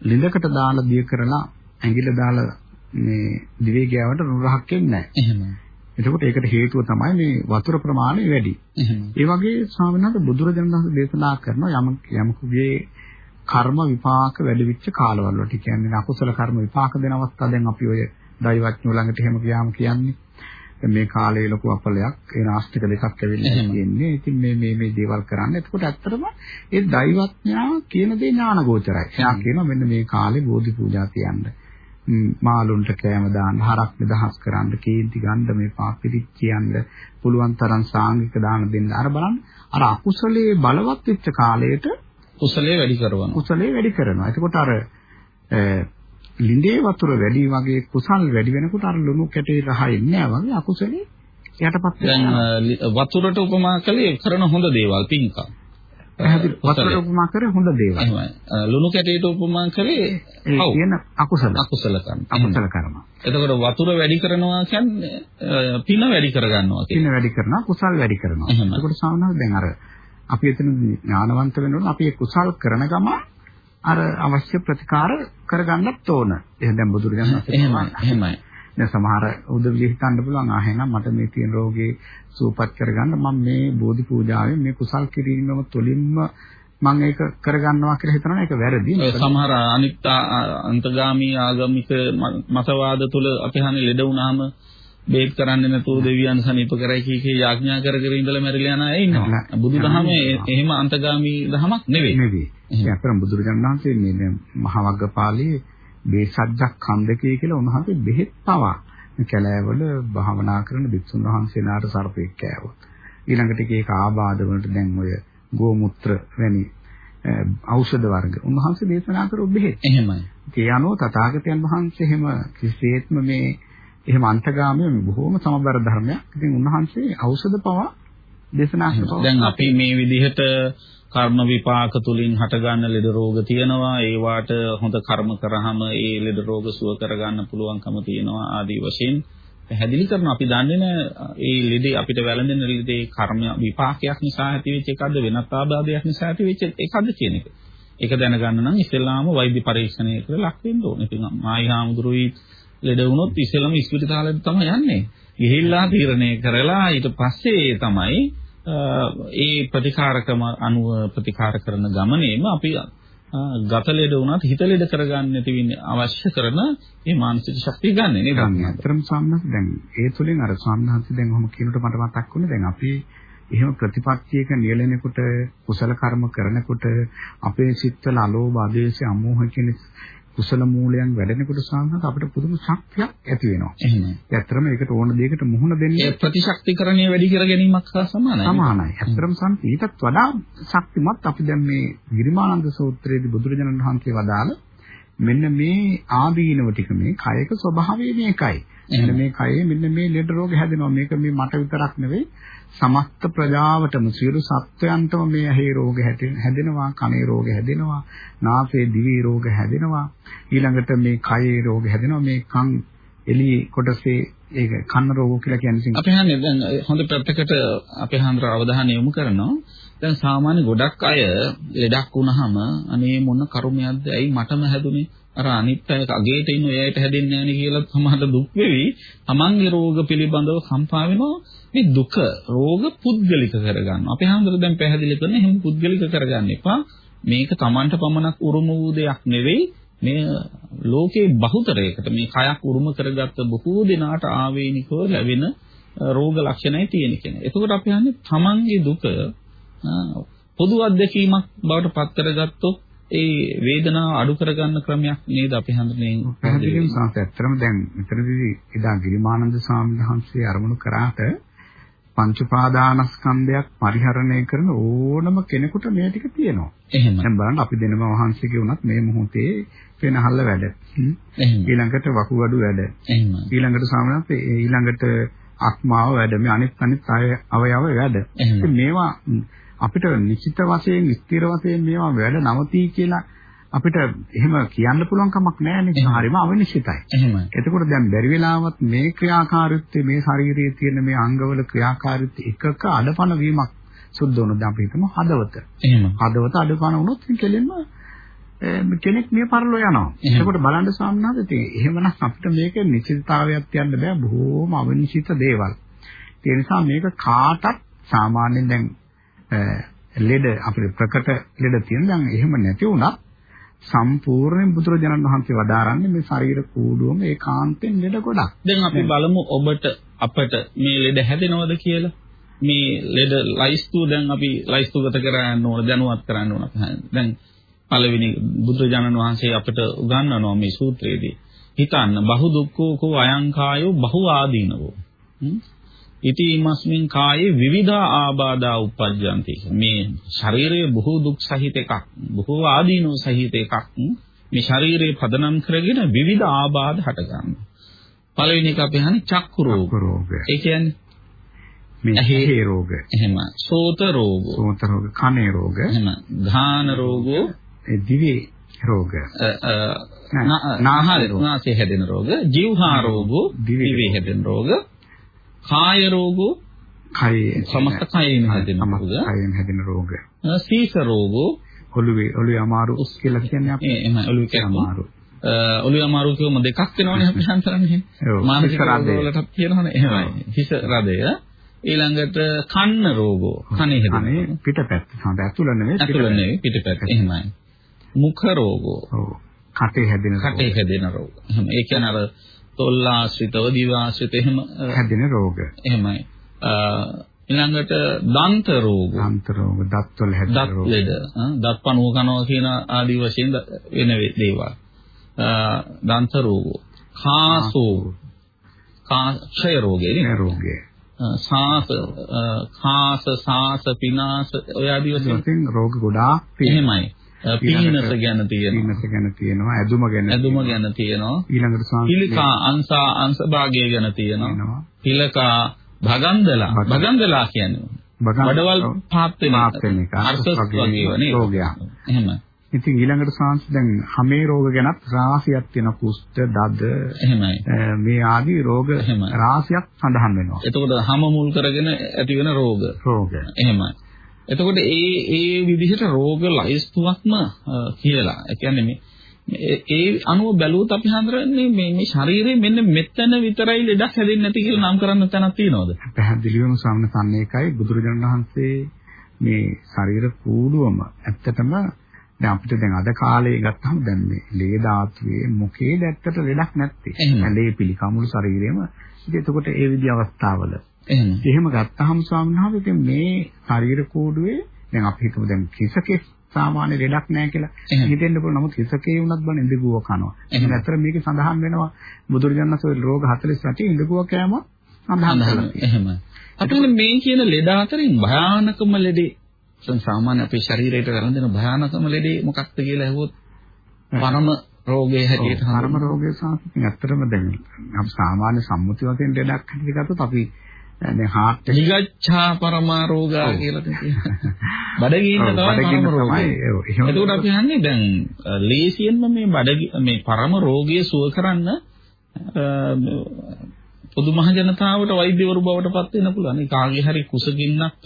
ලිඳකට දාලා දිය කරලා ඇඟිල්ල දාලා මේ දිවේ ගෑවට ලුණු රහක් එන්නේ නැහැ. එහෙමයි. එතකොට ඒකට හේතුව තමයි මේ වතුර ප්‍රමාණය වැඩි. ඒ වගේ වහන්සේ බුදුරජාණන් වහන්සේ දේශනා කරන යම් යමකුගේ කර්ම විපාක වැඩි වෙච්ච කාලවල වලට කියන්නේ අකුසල කර්ම විපාක දෙන අවස්ථා දැන් අපි ඔය දෛවඥයෝ ළඟට එහෙම ගියාම කියන්නේ මේ කාලේ ලොකු අපලයක් ඒ නාස්තික දෙකක් ඇවිල්ලා තියෙන්නේ. ඉතින් මේ මේ මේ දේවල් කරන්න. එතකොට ඇත්තටම ඒ දෛවඥයා කියන දේ ඥාන ගෝචරයි. එයා කියනවා මෙන්න මේ කාලේ බෝධි පූජා තියන්න. මාළුන්ට කෑම දාන්න, හරක් නිදහස් කරන්න, කේන්ති ගන්න මේ පාපිරිත් කියන්න, පුළුවන් තරම් සාංගික දාන දෙන්න. අර බලන්න අර අකුසලයේ බලවත් වෙච්ච කාලයට කුසලයේ වැඩි කරනවා. කුසලයේ වැඩි කරනවා. එතකොට අර ලිඳේ වතුර වැඩි වගේ කුසල් වැඩි වෙනකොට අර ලුණු කැටේ රහ එන්නේ නැහැ වගේ අකුසලේ යටපත් වෙනවා. දැන් වතුරට උපමා කළේ කරන හොඳ දේවල් පින්කම්. පැහැදිලි වතුරට උපමා කරේ හොඳ දේවල්. එහෙමයි. ලුණු කැටේට උපමා කරේ ඒ කියන අකුසල. අකුසල කර්ම. අකුසල කර්ම. එතකොට වතුර වැඩි කරනවා කියන්නේ පින වැඩි කරගන්නවා කියන්නේ. පින වැඩි කරනවා කුසල් වැඩි කරනවා. එතකොට සාමාන්‍යයෙන් දැන් අර අපි එතන ඥානවන්ත වෙනකොට අපි ඒ කුසල් කරන ගම අර අවශ්‍ය ප්‍රතිකාර කරගන්නත් ඕන. එහෙනම් දැන් බුදුරජාණන් වහන්සේ එහෙමයි එහෙමයි. දැන් සමහර උදවිලි හිතන්න පුළුවන් ආ එහෙනම් මට මේ තියෙන රෝගේ සුවපත් කරගන්න මම මේ බෝධි පූජාවෙන් මේ කුසල් කිරීමම තුළින්ම මම ඒක කරගන්නවා කියලා හිතනවා ඒක වැරදි. සමහර අනිත් අන්තගාමී ආගමික මතවාද තුළ අපි හන්නේ ලෙඩ වුණාම බේත් කරන්නේ නැතුව දෙවියන් සනීප කරයි කී කී යාඥා කර කර ඉඳලා මැරිලා යන අය ඉන්නවා. බුදුදහම එහෙම අන්තගාමී දහමක් නෙවෙයි. නෙවෙයි. ඒ අපරම් බුදුරජාණන් වහන්සේ මේ මහා වග්ගපාළියේ බේසජ්ජක් ඛණ්ඩකේ කියලා උන්වහන්සේ බෙහෙත් පවා කැලෑවල භාවනා කරන භික්ෂුන් වහන්සේලාට සර්පෙක් කෑවොත්. ඊළඟට ඒක ආබාධ වලට දැන් ඔය ගෝමුත්‍ර වැනි ඖෂධ වර්ග උන්වහන්සේ දේශනා කරපු බෙහෙත්. එහෙමයි. ඒ අනුව තථාගතයන් වහන්සේ එහෙම කිසිසේත්ම මේ එහෙම අන්තගාමී බොහෝම සමබර ධර්මයක්. ඉතින් උන්වහන්සේ ඖෂධ පවා දේශනා කරනවා. දැන් අපි මේ විදිහට කර්ම විපාක තුලින් හටගන්න ලෙඩ රෝග තියෙනවා. ඒවාට හොඳ කර්ම කරාම ඒ ලෙඩ රෝග සුව කරගන්න පුළුවන්කම තියෙනවා ආදී වශයෙන් පැහැදිලි කරනවා. අපි දන්නේ නැහැ ඒ ලෙඩේ අපිට වැළඳෙන ලෙඩේ කර්ම විපාකයක් නිසා ඇතිවෙච්ච එකක්ද වෙනත් ආබාධයක් නිසා ඇතිවෙච්ච එකක්ද කියන එක. ඒක දැනගන්න නම් ඉස්සෙල්ලාම වෛද්‍ය පරීක්ෂණයකට ලක් වෙන්න ඕනේ. ඉතින් මායි හාමුදුරුවෝ ලෙඩ වුණොත් ඉස්සෙල්ලාම ඉස්පිරිතාලෙට තමයි යන්නේ. ගිහිල්ලා තීරණය කරලා ඊට පස්සේ තමයි ඒ ප්‍රතිකාරකම අනුව ප්‍රතිකාර කරන ගමනේම අපි ගත ලෙඩ වුණත් හිත ලෙඩ කරගන්න නැති වෙන්නේ අවශ්‍ය කරන මේ මානසික ශක්තිය ගන්න නේද? අතරම සම්මත දැන් ඒ තුලින් අර ස්වාමීන් දැන් ඔහොම කියනකොට මට මතක් වුණේ දැන් අපි එහෙම ප්‍රතිපත්තියක නියැලෙනකොට කුසල කර්ම කරනකොට අපේ සිත්වල අලෝභ, ආදේශ, අමෝහ කියන කුසල මූලයන් වැඩෙනකොට සාහනක අපිට පුදුම ශක්තියක් ඇති වෙනවා. එහෙමයි. ඇත්තටම ඒකට ඕන දෙයකට මුහුණ දෙන්නේ ඒ ප්‍රතිශක්තිකරණය වැඩි කර ගැනීමක් සහ සමානයි. සමානයි. ඇත්තටම සම්ප ඊටත් වඩා ශක්තිමත් අපි දැන් මේ ගිරිමානන්ද සූත්‍රයේදී බුදුරජාණන් වහන්සේ වදාළ මෙන්න මේ ආදීනව ටික මේ කයක ස්වභාවය මේකයි. මෙන්න මේ කයේ මෙන්න මේ ලෙඩ රෝග හැදෙනවා. මේක මේ මට විතරක් නෙවෙයි සමස්ත ප්‍රජාවටම සියලු සත්වයන්ටම මේ ඇහි රෝග හැදෙනවා, කනේ රෝග හැදෙනවා, නාසයේ දිවේ රෝග හැදෙනවා. ඊළඟට මේ කයේ රෝග හැදෙනවා. මේ කන් එළිය කොටසේ ඒක කන්න රෝග කියලා කියන්නේ. අපි හන්නේ දැන් හොඳ පැත්තකට අපේ හන්දර අවධානය යොමු කරනවා. දැන් සාමාන්‍ය ගොඩක් අය ලෙඩක් වුණාම අනේ මොන කර්මයක්ද ඇයි මටම හැදුනේ අර අනිත් අය අගේට ඉන්න එයාට හැදෙන්නේ නැහැ නේ කියලා සමහර දුක් වෙවි. තමන්ගේ රෝග පිළිබඳව කම්පා වෙනවා. මේ දුක රෝග පුද්ගලික කරගන්නවා. අපේ හන්දර දැන් පැහැදිලි කරන එහෙම පුද්ගලික කරගන්න එපා. මේක Tamanට පමණක් උරුම වූ දෙයක් නෙවෙයි. මේ ලෝකේ බහුතරයකට මේ කයක් උරුම කරගත්ත බොහෝ දෙනාට ආවේනිකව ලැබෙන රෝග ලක්ෂණයි තියෙන කෙනා. එතකොට අපි හන්නේ Tamanගේ දුක පොදු අත්දැකීමක් බවට පත් කරගත්තොත් ඒ වේදනාව අඩු කරගන්න ක්‍රමයක් නේද අපි හඳුනන්නේ පැහැදිලිවම ඇත්තටම දැන් මෙතනදී එදා ගිරිමානන්ද ස්වාමීන් වහන්සේ අරමුණු කරාට පංච පාදානස්කන්ධයක් පරිහරණය කරන ඕනම කෙනෙකුට මේ ටික තියෙනවා. එහෙම. දැන් බලන්න අපි දෙනම වහන්සේගේ වුණත් මේ මොහොතේ පෙනහල්ල වැඩ. ඊළඟට වකුගඩු වැඩ. ඊළඟට සාමාන්‍යයෙන් ඊළඟට අක්මාව වැඩ. මේ අනිත් අනිත් අවයව වැඩ. මේවා අපිට නිශ්චිත වශයෙන් ස්ථිර වශයෙන් මේවා වැඩ නවතී කියලා අපිට එහෙම කියන්න පුළුවන් කමක් නැහැ හරිම අවිනිශ්චිතයි. එහෙමයි. එතකොට දැන් බැරි වෙලාවත් මේ ක්‍රියාකාරීත්වය මේ ශරීරයේ තියෙන මේ අංගවල ක්‍රියාකාරීත්වය එකක අඩපණ වීමක් සුද්ධ වුණොත් අපි හිතමු හදවත. එහෙම. හදවත අඩපණ වුණොත් කෙලින්ම කෙනෙක් මේ පරලෝ යනවා. එතකොට බලන්න සාමනාද ඉතින් එහෙමනම් අපිට මේක නිශ්චිතතාවයක් තියන්න බෑ බොහෝම අවිනිශ්චිත දේවල්. ඒ නිසා මේක කාටත් සාමාන්‍යයෙන් දැන් ලෙඩ අපිට ප්‍රකට ලෙඩ තියෙන දැන් එහෙම නැති වුණත් සම්පූර්ණයෙන් බුදුරජාණන් වහන්සේ වදාරන්නේ මේ ශරීර කූඩුවම ඒකාන්තයෙන් ලෙඩ ගොඩක්. දැන් අපි බලමු ඔබට අපට මේ ලෙඩ හැදෙනවද කියලා. මේ ලෙඩ ලයිස්තු දැන් අපි ලයිස්තුගත කරන්න ඕන දැනුවත් කරන්න ඕන. දැන් පළවෙනි බුදුරජාණන් වහන්සේ අපට උගන්වනවා මේ සූත්‍රයේදී. හිතන්න බහු දුක්ඛෝ කෝ අයං කායෝ බහු ආදීනවෝ. ඉතිමස්මින් කායේ විවිධා ආබාධා උපජ්ජන්ති මේ ශරීරයේ බොහෝ දුක් සහිත එකක් බොහෝ ආදීනෝ සහිත එකක් මේ ශරීරයේ පදනම් කරගෙන විවිධ ආබාධ හට ගන්නවා පළවෙනි එක අපි හන්නේ චක්කු රෝග. ඒ කියන්නේ? මේ ඇහි රෝග. එහෙම සෝත රෝග. සෝත රෝග කනේ රෝග. එහෙම ධාන රෝගෝ දිවේ රෝග. නාහාර රෝග. නාසයේ හැදෙන රෝග ජීවහා රෝගෝ දිවේ හැදෙන රෝග කාය රෝගෝ කය සමස්ත කයෙන් හැදෙන රෝග. කයෙන් හැදෙන රෝග. සීස රෝගෝ. ඔළුවේ ඔළුවේ අමාරු කියලා කියන්නේ අපි? එහෙම ඔළුවේ අමාරු. ඔළුවේ අමාරු කියවම දෙකක් වෙනවනේ අපි සංසරන්නේ මානසික රෝග වලටත් කියනවනේ. එහෙමයි. හිස රදය. ඊළඟට කන්න රෝගෝ. කනේ හැදෙන පිටපැත්ත. නෙවෙයි ඇතුළ නෙවෙයි පිටපැත්ත. එහෙමයි මුඛ රෝගෝ ඔව් කටේ හැදෙන කටේ හැදෙන රෝග එහෙම ඒ කියන්නේ අර තොල් ආශ්‍රිතව දිව ආශ්‍රිත එහෙම හැදෙන රෝග. එහෙමයි. ඊළඟට දන්ත රෝග. දන්ත රෝග, දත්වල හැදෙන රෝග. දත් ලෙඩ, දත් පණුව කනවා කියන ආදී වශයෙන් වෙන දේවල්. දන්ත රෝග. කාසෝ. කාක්ෂය රෝගේ නේ. රෝගය. සාස කාස සාස පිනාස ඔය ආදී වශයෙන් රෝග ගොඩාක් එහෙමයි. පීනස ගැන තියෙනවා. පීනස ගැන තියෙනවා. ඇදුම ගැන. ඇදුම ගැන තියෙනවා. ඊළඟට සංස්කෘතික පිළිකා අංසා අංශ භාගය ගැන තියෙනවා. පිළකා භගන්දලා භගන්දලා කියන්නේ බඩවල් පාත් වෙන එක. අර්ථස් වගේ නේ. රෝගයක්. එහෙම. ඉතින් ඊළඟට සාංශ දැන් හැමේ රෝග ගැනත් රාශියක් තියෙන කුෂ්ඨ දද එහෙමයි මේ ආදී රෝග රාශියක් සඳහන් වෙනවා එතකොට හැම මුල් කරගෙන ඇති වෙන රෝග රෝග එහෙමයි එතකොට ඒ ඒ විදිහට රෝග ලයිස්තුවක්ම කියලා ඒ කියන්නේ මේ ඒ අනුව බැලුවොත් අපි හඳුරන්නේ මේ මේ ශරීරයේ මෙන්න මෙතන විතරයි ලෙඩක් හැදෙන්නේ නැති කියලා නම් කරන්න තැනක් තියෙනවද පැහැදිලිවම සම්න සම්නේකයි බුදුරජාණන් වහන්සේ මේ ශරීර කූඩුවම ඇත්තටම දැන් අපිට දැන් අද කාලේ ගත්තහම දැන් මේ ලේ ධාතුවේ මොකේ දැත්තට ලෙඩක් නැත්තේ. ඇලේ පිළිකමුළු ශරීරෙම. ඉතින් එතකොට ඒ විදි අවස්ථාවල එහෙම. එහෙම ගත්තහම ස්වාමීන් වහන්සේ මේ ශරීර කෝඩුවේ දැන් අපි හිතමු දැන් කිසකේ සාමාන්‍ය ලෙඩක් නැහැ කියලා හිතෙන්න පුළුවන්. නමුත් කිසකේ වුණත් බන ඉඳගුව කනවා. එහෙනම් ඇත්තට මේකේ සඳහන් වෙනවා බුදුරජාණන් වහන්සේ රෝග 48 ඉඳගුව කෑම සඳහන් කරලා එහෙම. අපිට මේ කියන ලෙඩ අතරින් භයානකම ලෙඩේ සාමාන්‍ය අපේ ශරීරයට කරන් භයානකම ලෙඩේ මොකක්ද කියලා ඇහුවොත් පරම රෝගයේ හැටියට පරම රෝගයේ සාහිත්‍යයෙන් ඇත්තටම දැන් අපි සාමාන්‍ය සම්මුති වශයෙන් ලෙඩක් හැටියට ගත්තොත් අපි දැන් හાર્ට් එක නිගච්ඡා පරමා රෝගා කියලා තියෙනවා. බඩගින්න තමයි පරම රෝගය. එතකොට අපි හන්නේ දැන් ලේසියෙන්ම මේ බඩ මේ පරම රෝගය සුව කරන්න පොදු මහ ජනතාවට වෛද්‍යවරු බවට පත් වෙන්න පුළුවන්. ඒ කාගේ හරි කුසගින්නක්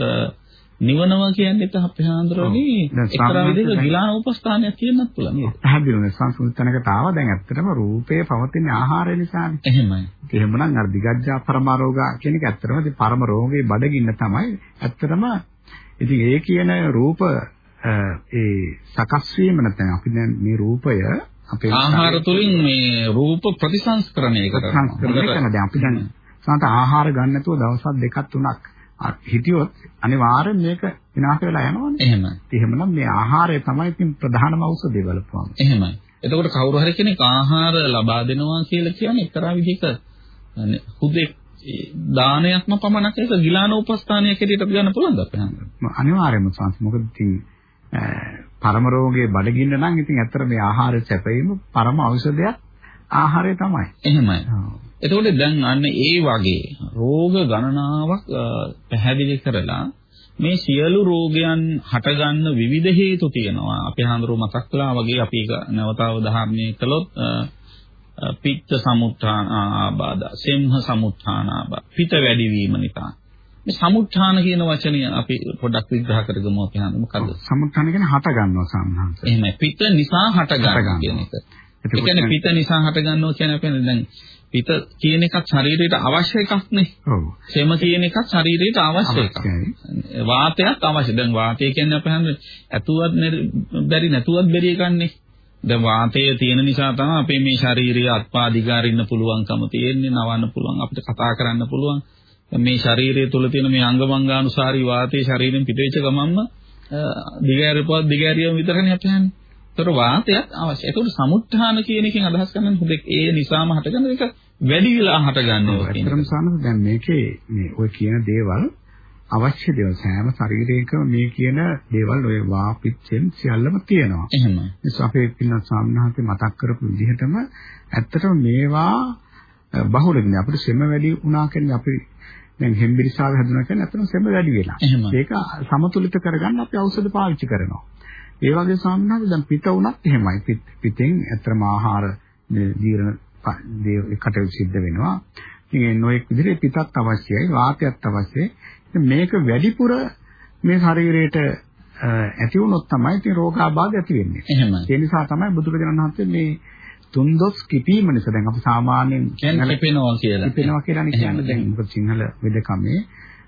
නිවනවා කියන්නේ තහ අපහාඳුරනේ එක්තරා විදිහක ගිලාන උපස්ථානයක් කියන්නත් පුළුවන් නේද? පැහැදිලිවම සංස්කෘත තැනකට ආවා දැන් ඇත්තටම රූපේ පවතින ආහාරය නිසානේ. එහෙමයි. එහෙමනම් අර දිගජ්ජා පරමරෝගා කියන එක ඇත්තටම ඉතින් පරම රෝගේ බඩගින්න තමයි. ඇත්තටම ඉතින් ඒ කියන රූප ඒ සකස් වීම නැත්නම් අපි දැන් මේ රූපය අපේ ආහාර තුලින් මේ රූප ප්‍රතිසංස්කරණය කරනවා. සංස්කරණය කරන දැන් අපි දැන් සමහර ආහාර ගන්න නැතුව දවස් දෙකක් තුනක් හිටියොත් අනිවාර්යෙන් මේක විනාශ වෙලා යනවනේ. එහෙමයි. එහෙමනම් මේ ආහාරය තමයි ඉතින් ප්‍රධානම ඖෂධය බලපුවම. එහෙමයි. එතකොට කවුරු හරි කෙනෙක් ආහාර ලබා දෙනවා කියලා කියන්නේ එක්තරා විදිහක හුදෙක් දානයක්ම පමණක් ඒක ගිලාන උපස්ථානයක් හැටියට ගන්න පුළුවන්ද අපේ හන්ද? අනිවාර්යයෙන්ම සංස් මොකද ඉතින් පරම රෝගයේ බඩගින්න නම් ඉතින් ඇත්තට මේ ආහාර සැපයීම පරම ඖෂධයක් ආහාරය තමයි. එහෙමයි. එතකොට දැන් අන්න ඒ වගේ රෝග ගණනාවක් පැහැදිලි කරලා මේ සියලු රෝගයන් හටගන්න විවිධ හේතු තියෙනවා. අපි හඳුරු මතක් කළා වගේ අපි ඒක නැවත අවධාරණය කළොත් පිත්ත සමුත්ථාන ආබාධ, සෙම්හ සමුත්ථාන ආබාධ, පිත වැඩි වීම නිසා. මේ සමුත්ථාන කියන වචනය අපි පොඩ්ඩක් විග්‍රහ කරගමු අපි හඳු මොකද්ද? සමුත්ථාන කියන්නේ හට ගන්නවා සම්හංශ. එහෙමයි. පිත නිසා හට ගන්නවා කියන එක. ඒ කියන්නේ පිත නිසා හට ගන්නවා කියන්නේ අපි දැන් පිත කියන එකත් ශරීරයට අවශ්‍ය එකක් නේ. ඔව්. සෙම කියන එකත් ශරීරයට අවශ්‍ය එකක්. වාතයත් අවශ්‍ය. දැන් වාතය කියන්නේ අපි හන්නේ ඇතුවත් බැරි නැතුවත් බැරි එකන්නේ. දැන් වාතය තියෙන නිසා තමයි අපේ මේ ශාරීරිය අත්පා දිගාරින්න පුළුවන්කම තියෙන්නේ, නවන්න පුළුවන්, අපිට කතා කරන්න පුළුවන්. මේ ශාරීරිය තුල තියෙන මේ අංගමංගානුසාරී වාතයේ ශරීරයෙන් පිටවෙච්ච ගමන්ම දිගෑරපුවත් දිගෑරියම විතරනේ අපි හන්නේ. ඒතර වාතයක් අවශ්‍යයි. ඒකට සමුත්ථාන කියන එකෙන් අදහස් කරන්නේ හුදෙක් ඒ නිසාම හටගන්න එක වැඩි වෙලා හටගන්නවා කියන එක. ඒතරම් සානද දැන් මේකේ මේ ඔය කියන දේවල් අවශ්‍ය දේවල් සෑම ශරීරයකම මේ කියන දේවල් ඔය වාපිච්චෙන් සියල්ලම තියෙනවා. එහෙමයි. ඒක අපේ පින්නත් ස්වාමීන් මතක් කරපු විදිහටම ඇත්තටම මේවා බහුලකින් අපිට සෙම වැඩි වුණා කියන්නේ අපි දැන් හෙම්බිරිසාව හැදුණා කියන්නේ ඇත්තටම සෙම වැඩි වෙලා. ඒක සමතුලිත කරගන්න අපි ఔෂධ පාවිච්චි කරනවා. ඒ වගේ සම්හාර දැන් පිට වුණත් එහෙමයි. පිටෙන් ඇත්තම ආහාර ජීර්ණ කටයුතු සිද්ධ වෙනවා. ඉතින් නොඑක් විදිහට පිටත් අවශ්‍යයි, වාතයත් අවශ්‍යයි. මේක වැඩිපුර මේ ශරීරයට ඇති වුණොත් තමයි ඉතින් රෝගාබාධ ඇති වෙන්නේ. එහෙමයි. ඒ නිසා තමයි බුදුරජාණන් වහන්සේ මේ තුන්දොස් කිපීම නිසා දැන් අපි සාමාන්‍යයෙන් කියන්නේ කිපෙනවා කියලා. කිපෙනවා කියලා කියන්නේ දැන් මොකද සිංහල වෙදකමේ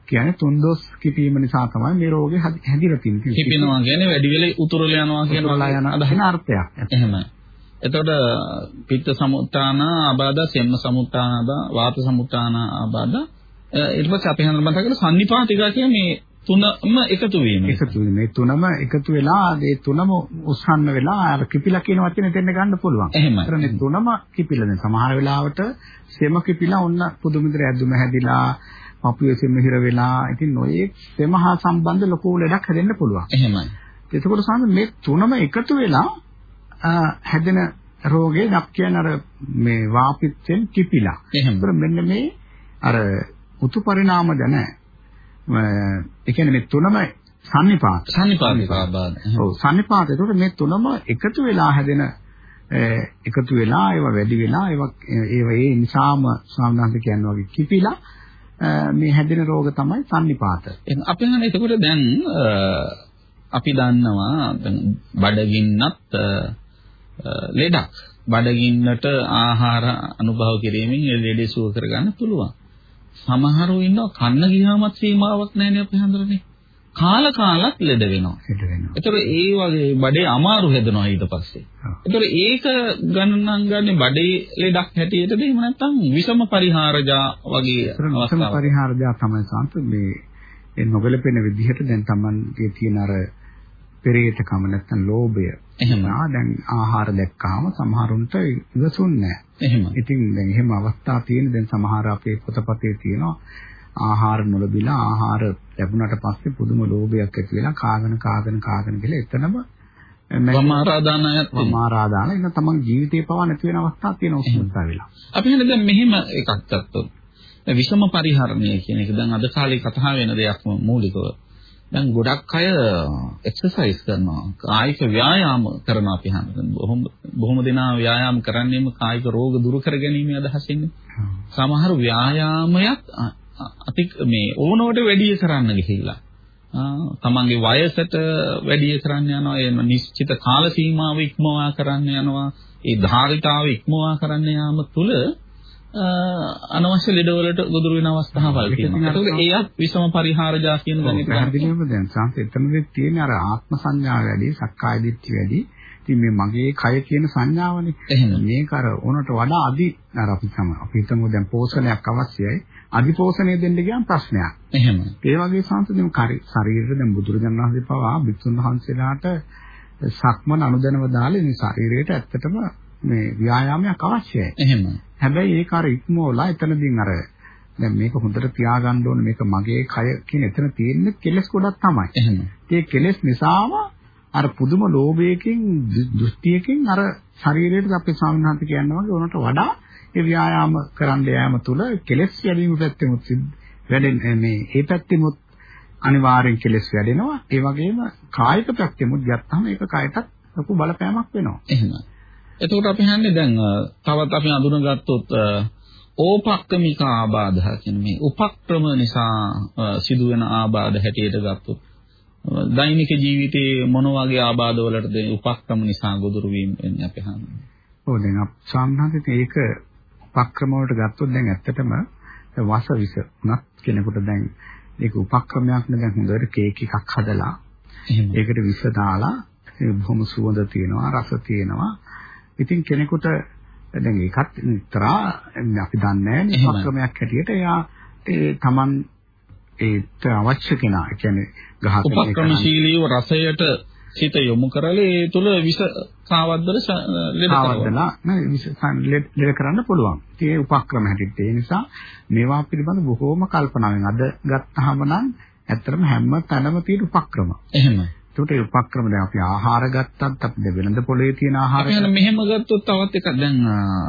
කියන්නේ තුන්දොස් කිපීම නිසා තමයි මේ රෝගේ හැදිලා තියෙන්නේ. කිපෙනවා කියන්නේ වැඩි වෙලේ උතුරල යනවා කියන යන අදහන අර්ථයක්. එහෙමයි. එතකොට පිත්ත සමුත්තාන ආබාධ, සෙම්ම සමුත්තාන ආබාධ, වාත සමුත්තාන ආබාධ ඊට පස්සේ අපි හඳුන්වන මතක කරලා සන්නිපාතිකා කියන්නේ මේ තුනම එකතු වීම. එකතු වීම. මේ තුනම එකතු වෙලා ඒ තුනම උස්සන්න වෙලා අර කිපිලා කියන වචනේ දෙන්න ගන්න පුළුවන්. එහෙමයි. මේ තුනම කිපිලා දැන් සමහර වෙලාවට සෙම කිපිලා ඔන්න පුදුම විදිහට ඇදුම හැදිලා පපුවේ සෙම හිර වෙලා ඉතින් නොයේ සෙම හා සම්බන්ධ ලොකු ලෙඩක් හැදෙන්න පුළුවන්. එහෙමයි. එතකොට සාම මේ තුනම එකතු වෙලා හැදෙන රෝගේ අපි කියන්නේ අර මේ වාපිත්තෙන් කිපිලා. එහෙම. මෙන්න මේ අර උතු පරිණාම දැන ඒ කියන්නේ මේ තුනම සන්නිපාත. සන්නිපාතික ආබාධ. ඔව් සන්නිපාත. ඒකට මේ තුනම එකතු වෙලා හැදෙන එකතු වෙලා ඒවා වැඩි වෙලා ඒවා ඒ නිසාම ස්වාමීන් කියන්නේ වගේ කිපිලා මේ හැදෙන රෝග තමයි සන්නිපාත. අපි හන්නේ එතකොට දැන් අපි දන්නවා බඩගින්නත් ලෙඩක්. බඩගින්නට ආහාර අනුභව කිරීමෙන් ඒ ලෙඩේ සුව කරගන්න පුළුවන්. සමහරව ඉන්නවා කන්න ගියාමත් සීමාවක් නැහැ නේ අපි හඳුරන්නේ. කාල කාලත් ලෙඩ වෙනවා. ලෙඩ වෙනවා. ඒතර ඒ වගේ බඩේ අමාරු හැදෙනවා ඊට පස්සේ. ඒතර ඒක ගණනක් ගන්න බඩේ ලෙඩක් හැටියටද එහෙම නැත්නම් විෂම පරිහාරජා වගේ විෂම පරිහාරජා තමයි සාන්ත මේ ඒ නොගැලපෙන විදිහට දැන් Tamanගේ තියෙන අර පෙරේතකම නැත්නම් ලෝභය. එහෙම. දැන් ආහාර දැක්කාම සමහරුන්ට ඉවසුන්නේ නැහැ. එහෙම. ඉතින් දැන් එහෙම අවස්ථා තියෙන දැන් සමහර අපේ පොතපතේ තියෙනවා ආහාර නොලබිලා ආහාර ලැබුණාට පස්සේ පුදුම ලෝභයක් ඇති වෙලා කාගෙන කාගෙන කාගෙන ගිහලා එතනම වමාරාදානයත් වමාරාදාන ඉන්න තමන් ජීවිතේ පවා නැති වෙන අවස්ථා තියෙන උස්මත්තා වෙලා. අපි හිතන්නේ දැන් මෙහෙම එකක් ගත්තොත් විෂම පරිහරණය කියන එක දැන් අද කාලේ කතා වෙන දෙයක් මූලිකව. දැන් ගොඩක් අය එක්සර්සයිස් කරනවා. කායික ව්‍යායාම කරනවා අපි හඳුනන බොහොම බොහොම දෙනා ව්‍යායාම කරන්නේම කායික රෝග දුරු කර ගැනීම අදහසින්නේ. සමහර ව්‍යායාමයක් අපි මේ ඕනවට වැඩි කරන්න ගිහිල්ලා තමන්ගේ වයසට වැඩි කරන්න යනවා එහෙම නිශ්චිත කාල සීමාව ඉක්මවා කරන්න යනවා ඒ ධාරිතාව ඉක්මවා කරන්න යාම තුල අනවශ්‍ය ලෙඩවලට ගොදුරු වෙන අවස්ථාවල් තියෙනවා. ඒකට ඒත් විසම පරිහාරජා කියන දණිත පැහැදිලිවම දැන් සංස එතනදී තියෙන අර ආත්ම සංඥා වැඩි, සක්කාය දිට්ඨිය වැඩි. ඉතින් මේ මගේ කය කියන සංඥාවනේ. එහෙනම් මේක අර ඕනට වඩා අදි අර අපි සම අපි හිතමු දැන් පෝෂණයක් අවශ්‍යයි. අධිපෝෂණය දෙන්න ගියාම ප්‍රශ්නයක්. එහෙම. ඒ වගේ සංසදෙම ශරීරෙට දැන් බුදුරජාණන් වහන්සේ පවා බිත්තුන් වහන්සේලාට සක්මන අනුදැනව දාලා මේ ශරීරයට ඇත්තටම මේ ව්‍යායාමයක් අවශ්‍යයි. එහෙම. හැබැයි ඒක අර ඉක්මවලා එතනදීන් අර දැන් මේක හොඳට තියාගන්න ඕනේ මේක මගේ කය කියන එතන තියෙන කෙලස් ගොඩක් තමයි. එහෙම. ඒ කෙලස් නිසාම අර පුදුම ලෝභයකින් දෘෂ්ටියකින් අර ශරීරයට අපේ ස්වාමීන් වහන්සේ කියනවා වගේ උනට වඩා ඒ ව්‍යායාම කරන්න යාම තුළ කෙලස් වැඩිම පැත්තෙමුත් වැඩෙන මේ ඒ පැත්තෙමුත් අනිවාර්යෙන් කෙලස් වැඩෙනවා. ඒ වගේම කායික පැත්තෙමුත් ගත්තාම ඒක කයටත් ලොකු බලපෑමක් වෙනවා. එහෙම. එතකොට අපි හන්නේ දැන් තවත් අපි අඳුනගත්තොත් ඕපක්කමික ආබාධ කියන මේ උපක්‍රම නිසා සිදුවෙන ආබාධ හැටියට ගත්තොත් දෛනික ජීවිතයේ මොන වගේ ආබාධ වලටද උපක්‍රම නිසා ගොදුරු වීම වෙන්නේ අපි හන්නේ. ඔව් දැන් අප සාමාන්‍යයෙන් ඒක උපක්‍රම වලට ගත්තොත් දැන් ඇත්තටම වස විස උනත් කෙනෙකුට දැන් ඒක උපක්‍රමයක් නේ දැන් හොඳට කේක් එකක් හදලා ඒකට විස දාලා බොහොම සුවඳ තියෙනවා රස තියෙනවා. ඉතින් කෙනෙකුට දැන් ඒකත් විතරා අපි දන්නේ නැහැ උපක්‍රමයක් හැටියට. එයා ඒ Taman ඒට අවශ්‍ය කෙනා කියන්නේ ගහක උපක්‍රමශීලීව රසයට සිත යොමු කරලා ඒ තුල විස කාවද්දල ලෙඩ කරනවා නේද විස ලෙඩ කරන්න පුළුවන්. ඒ උපක්‍රම හැටියට ඒ නිසා මේවා පිළිබඳ බොහෝම කල්පනාවෙන් අද ගත්තාම නම් ඇත්තටම හැම තැනම තියෙන උපක්‍රම. එහෙමයි. ඒකට ඒ උපක්‍රම දැන් අපි ආහාර ගත්තත් අපි වෙළඳ පොලේ තියෙන ආහාර අපි මෙහෙම ගත්තොත් තවත් එකක් දැන්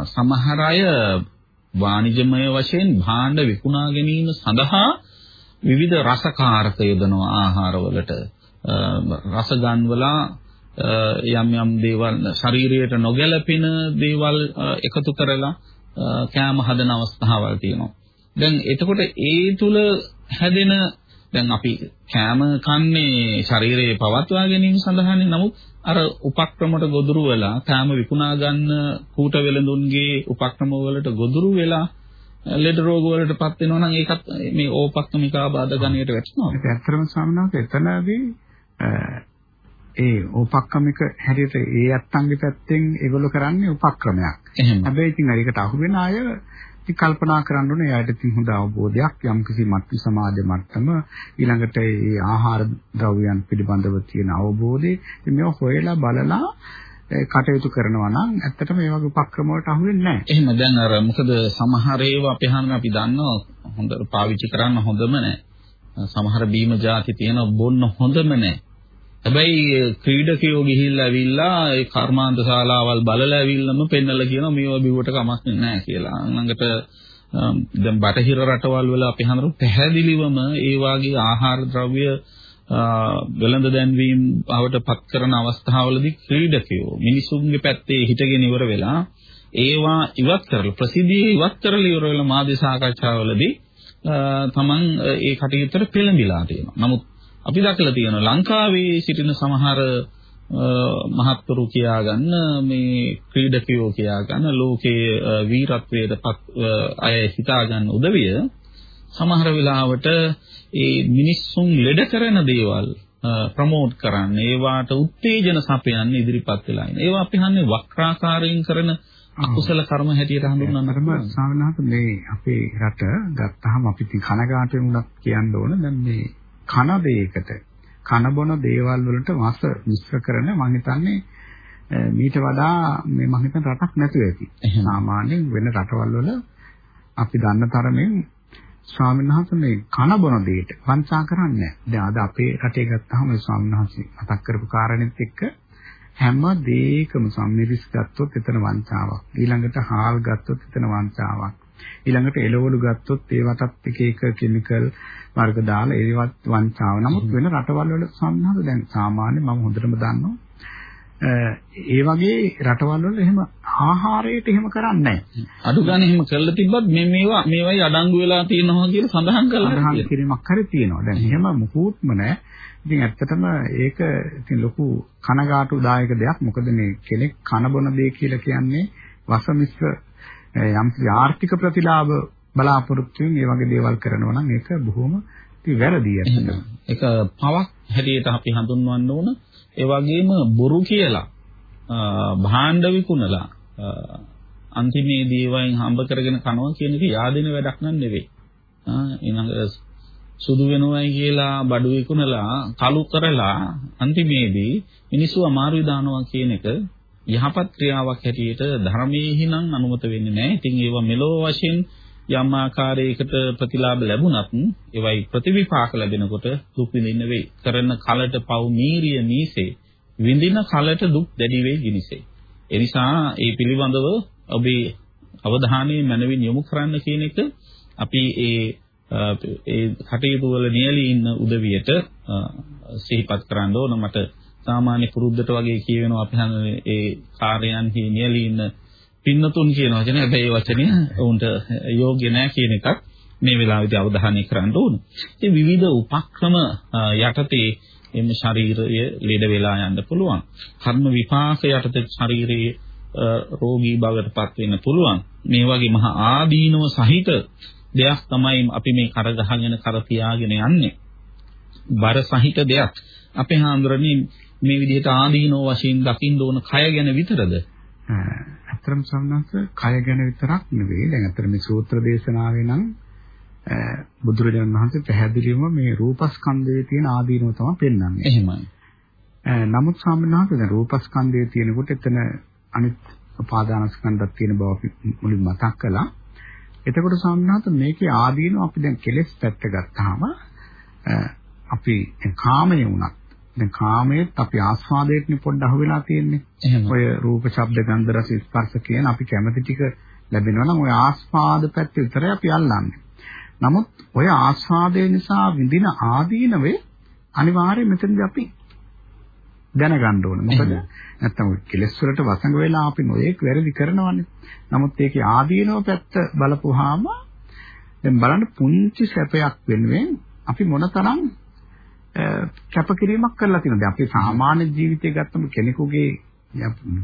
සමහර අය වාණිජමය වශයෙන් භාණ්ඩ විකුණා ගැනීම සඳහා විවිධ රසකාරක යොදනවා ආහාරවලට රස ගන්වලා යම් යම් දේවල් ශරීරයට නොගැලපෙන දේවල් එකතු කරලා කෑම හදන අවස්ථාවල් තියෙනවා. දැන් එතකොට ඒ තුල හැදෙන දැන් අපි කෑම කන්නේ ශරීරයේ පවත්වා ගැනීම සඳහානේ නමුත් අර උපක්‍රමයට ගොදුරු වෙලා කෑම විකුණා ගන්න කූට වෙළඳුන්ගේ උපක්‍රම වලට ගොදුරු වෙලා ලෙඩ රෝග වලටපත් වෙනවා නම් ඒකත් මේ ඕපක්‍රමික ආබාධ ගණයට වැටෙනවා. ඒක ඇත්තටම ස්වාමීන් වහන්සේ එතනදී ඒ උපක්‍රමික හැටියට ඒ අත්තන්ගේ පැත්තෙන් ඒගොල්ලෝ කරන්නේ උපක්‍රමයක්. හැබැයි ඉතින් ඒකට අහු වෙන අය ඉතින් කල්පනා කරන්න ඕනේ එයාට ඉතින් හොඳ අවබෝධයක් යම්කිසි මත්ති සමාජ මට්ටම ඊළඟට ඒ ආහාර ද්‍රව්‍යයන් පිළිබඳව තියෙන අවබෝධය මේව හොයලා බලලා කටයුතු කරනවා නම් ඇත්තටම මේ වගේ උපක්‍රම වලට අහු වෙන්නේ නැහැ. එහෙම දැන් අර මොකද සමහර ඒවා අපි අහන්න අපි දන්නවා හොඳට පාවිච්චි කරන්න හොඳම නැහැ. සමහර බීම જાති තියෙන බොන්න හොඳම නැහැ. හැබැයි ක්‍රීඩකයෝ ගිහිල්ලා ඇවිල්ලා ඒ කර්මාන්ත ශාලාවල් බලලා ඇවිල්ලාම පෙන්නලා කියනවා මේවා බිව්වට කමක් නැහැ කියලා. ළඟට දැන් බටහිර රටවල් වල අපි හඳුරු පැහැදිලිවම ඒ වාගේ ආහාර ද්‍රව්‍ය ගලඳ දැන්වීම බවට පත් කරන අවස්ථාවලදී ක්‍රීඩකයෝ මිනිසුන්ගේ පැත්තේ හිටගෙන ඉවර වෙලා ඒවා ඉවත් කරලා ප්‍රසිද්ධිය ඉවත් කරලා ඉවර වෙලා මාධ්‍ය සාකච්ඡාවලදී තමන් ඒ කටයුත්තට පෙළඹිලා තියෙනවා. නමුත් අපි දැකලා තියෙනවා ලංකාවේ සිටින සමහර මහත්තුරු කියාගන්න මේ ක්‍රීඩකයෝ කියාගන්න ලෝකයේ වීරත්වයට පත් අය හිතාගන්න උදවිය සමහර වෙලාවට ඒ මිනිස්සුන් ලෙඩ කරන දේවල් ප්‍රමෝට් කරන්නේ ඒවාට උත්තේජන සපයන්නේ ඉදිරිපත් වෙලා ඉන්නේ. ඒවා අපි හන්නේ වක්‍රාකාරයෙන් කරන අකුසල කර්ම හැටියට හඳුන්වන්නටම ස්වාමීනාත් මේ අපේ රට ගත්තාම අපි ඉතින් කනගාටු වෙනුනත් කියන්න ඕන දැන් මේ කන දෙයකට කන බොන දේවල් වලට මස මිශ්‍ර කරන මම හිතන්නේ මීට වඩා මේ මම හිතන රටක් නැතුව ඇති. සාමාන්‍යයෙන් වෙන රටවල් වල අපි දන්න තරමින් ස්වාමීන් වහන්සේ මේ කන බොන දෙයට වංචා කරන්නේ නැහැ. දැන් අද අපේ රටේ ගත්තාම ස්වාමීන් වහන්සේ මතක් කරපු කාරණෙත් එක්ක හැම දෙයකම සම්මිරිස් ගත්තොත් එතන වංචාවක්. ඊළඟට හාල් ගත්තොත් එතන වංචාවක්. ඊළඟට එළවලු ගත්තොත් ඒවටත් එක එක කිමිකල් වර්ග දාලා ඒවත් වංචාව. නමුත් වෙන රටවල් වල සම්හද දැන් සාමාන්‍ය මම හොඳටම දන්නවා. ඒ වගේ රටවල් වල එහෙම ආහාරයට එහෙම කරන්නේ නැහැ. අඩු ගානේ එහෙම කරලා තිබ්බත් මේ මේවා මේවයි අඩංගු වෙලා තියෙනවා කියලා සඳහන් කරලා සඳහන් කිරීමක් හරි තියෙනවා. දැන් එහෙම මුකුත්ම නැහැ. ඉතින් ඇත්තටම ඒක ඉතින් ලොකු කනගාටුදායක දෙයක්. මොකද මේ කෙනෙක් කන බොන දේ කියලා කියන්නේ වසමිශ්‍ර යම් ආර්ථික ප්‍රතිලාභ බලාපොරොත්තු වෙන මේ වගේ දේවල් කරනවා නම් ඒක බොහොම ඉතින් වැරදි ඇත්තටම. ඒක පවක් හැටියට අපි හඳුන්වන්න ඕන. ඒ වගේම බොරු කියලා භාණ්ඩ විකුණලා අන්තිමේදී ඒවායින් හම්බ කරගෙන කනවා කියන එක yaadෙන වැඩක් නන් නෙවෙයි. ආ ඊළඟ සුදු වෙනවයි කියලා බඩු විකුණලා කලු කරලා අන්තිමේදී මිනිස්සු අමාරු දානවා කියන එක යහපත් ක්‍රියාවක් හැටියට ධර්මයේහි නම් අනුමත වෙන්නේ නැහැ. ඉතින් ඒවා මෙලෝ වශයෙන් යම් ආකාරයකට ප්‍රතිලාභ ලැබුණත් ඒවයි ප්‍රතිවිපාක ලැබෙනකොට දුක් විඳින්න වෙයි. කරන කලට පව් මීරිය මීසේ විඳින කලට දුක් දැඩි වෙයි ගිනිසේ. ඒ නිසා ඒ පිළිබඳව ඔබේ අවධානය මනවින් යොමු කරන්න කියන එක අපි ඒ ඒ කටයුතු වල නියැලී ඉන්න උදවියට සිහිපත් කරන්න ඕන මට සාමාන්‍ය පුරුද්දට වගේ කියවෙනවා අපි හන්නේ ඒ කාර්යයන්හි නියැලී ඉන්න පින්නතුන් කියන වචනේ හැබැයි ඒ වචනේ උන්ට යෝග්‍ය නැහැ කියන එකක් මේ වෙලාවේදී අවධානය කරන්න ඕන. ඉතින් විවිධ උපක්‍රම යටතේ එම ශරීරය ලෙඩ වෙලා යන්න පුළුවන්. කර්ම විපාක යටතේ ශරීරයේ රෝගී බවට පත් වෙන්න පුළුවන්. මේ වගේ මහා ආදීනව සහිත දෙයක් තමයි අපි මේ කර ගහගෙන කර තියාගෙන යන්නේ. බර සහිත දෙයක්. අපේ හාමුදුරනේ මේ විදිහට ආදීනෝ වශයෙන් දකින්න ඕන කය ගැන විතරද? අත්‍තරම් සම්නස කය ගැන විතරක් නෙවෙයි. දැන් අතර මේ සූත්‍ර දේශනාවේ නම් බුදුරජාණන් වහන්සේ පැහැදිලිවම මේ රූපස්කන්ධයේ තියෙන ආදීනව තමයි පෙන්වන්නේ. එහෙමයි. නමුත් සාමාන්‍යයෙන් දැන් රූපස්කන්ධයේ තියෙනකොට එතන අනිත් උපාදානස්කන්ධයක් තියෙන බව අපි මුලින් මතක් කළා. එතකොට සාමාන්‍යයෙන් මේකේ ආදීනව අපි දැන් කෙලෙස් පැත්ත ගත්තාම අපි කාමයේ වුණත් දැන් කාමයේත් අපි ආස්වාදයේත් පොඩ්ඩ අහුවෙලා තියෙන්නේ. ඔය රූප, ශබ්ද, ගන්ධ, රස, ස්පර්ශ කියන අපි කැමති ටික ලැබෙනවා නම් ඔය ආස්වාද පැත්ත විතරයි අපි අල්ලන්නේ. නමුත් ඔය ආස්වාදය නිසා විඳින ආදීනවේ අනිවාර්යයෙන් මෙතනදී අපි දැනගන්න ඕනේ. මොකද නැත්තම් කෙලෙස් වලට වසඟ වෙලා අපි නොයේක් වැරදි කරනවානේ. නමුත් ඒකේ ආදීනව පැත්ත බලපුවාම දැන් බලන්න පුංචි සැපයක් වෙනුවෙන් අපි මොනතරම් කැපකිරීමක් කරලා තියෙනවා. දැන් අපි සාමාන්‍ය ජීවිතය ගත්තම කෙනෙකුගේ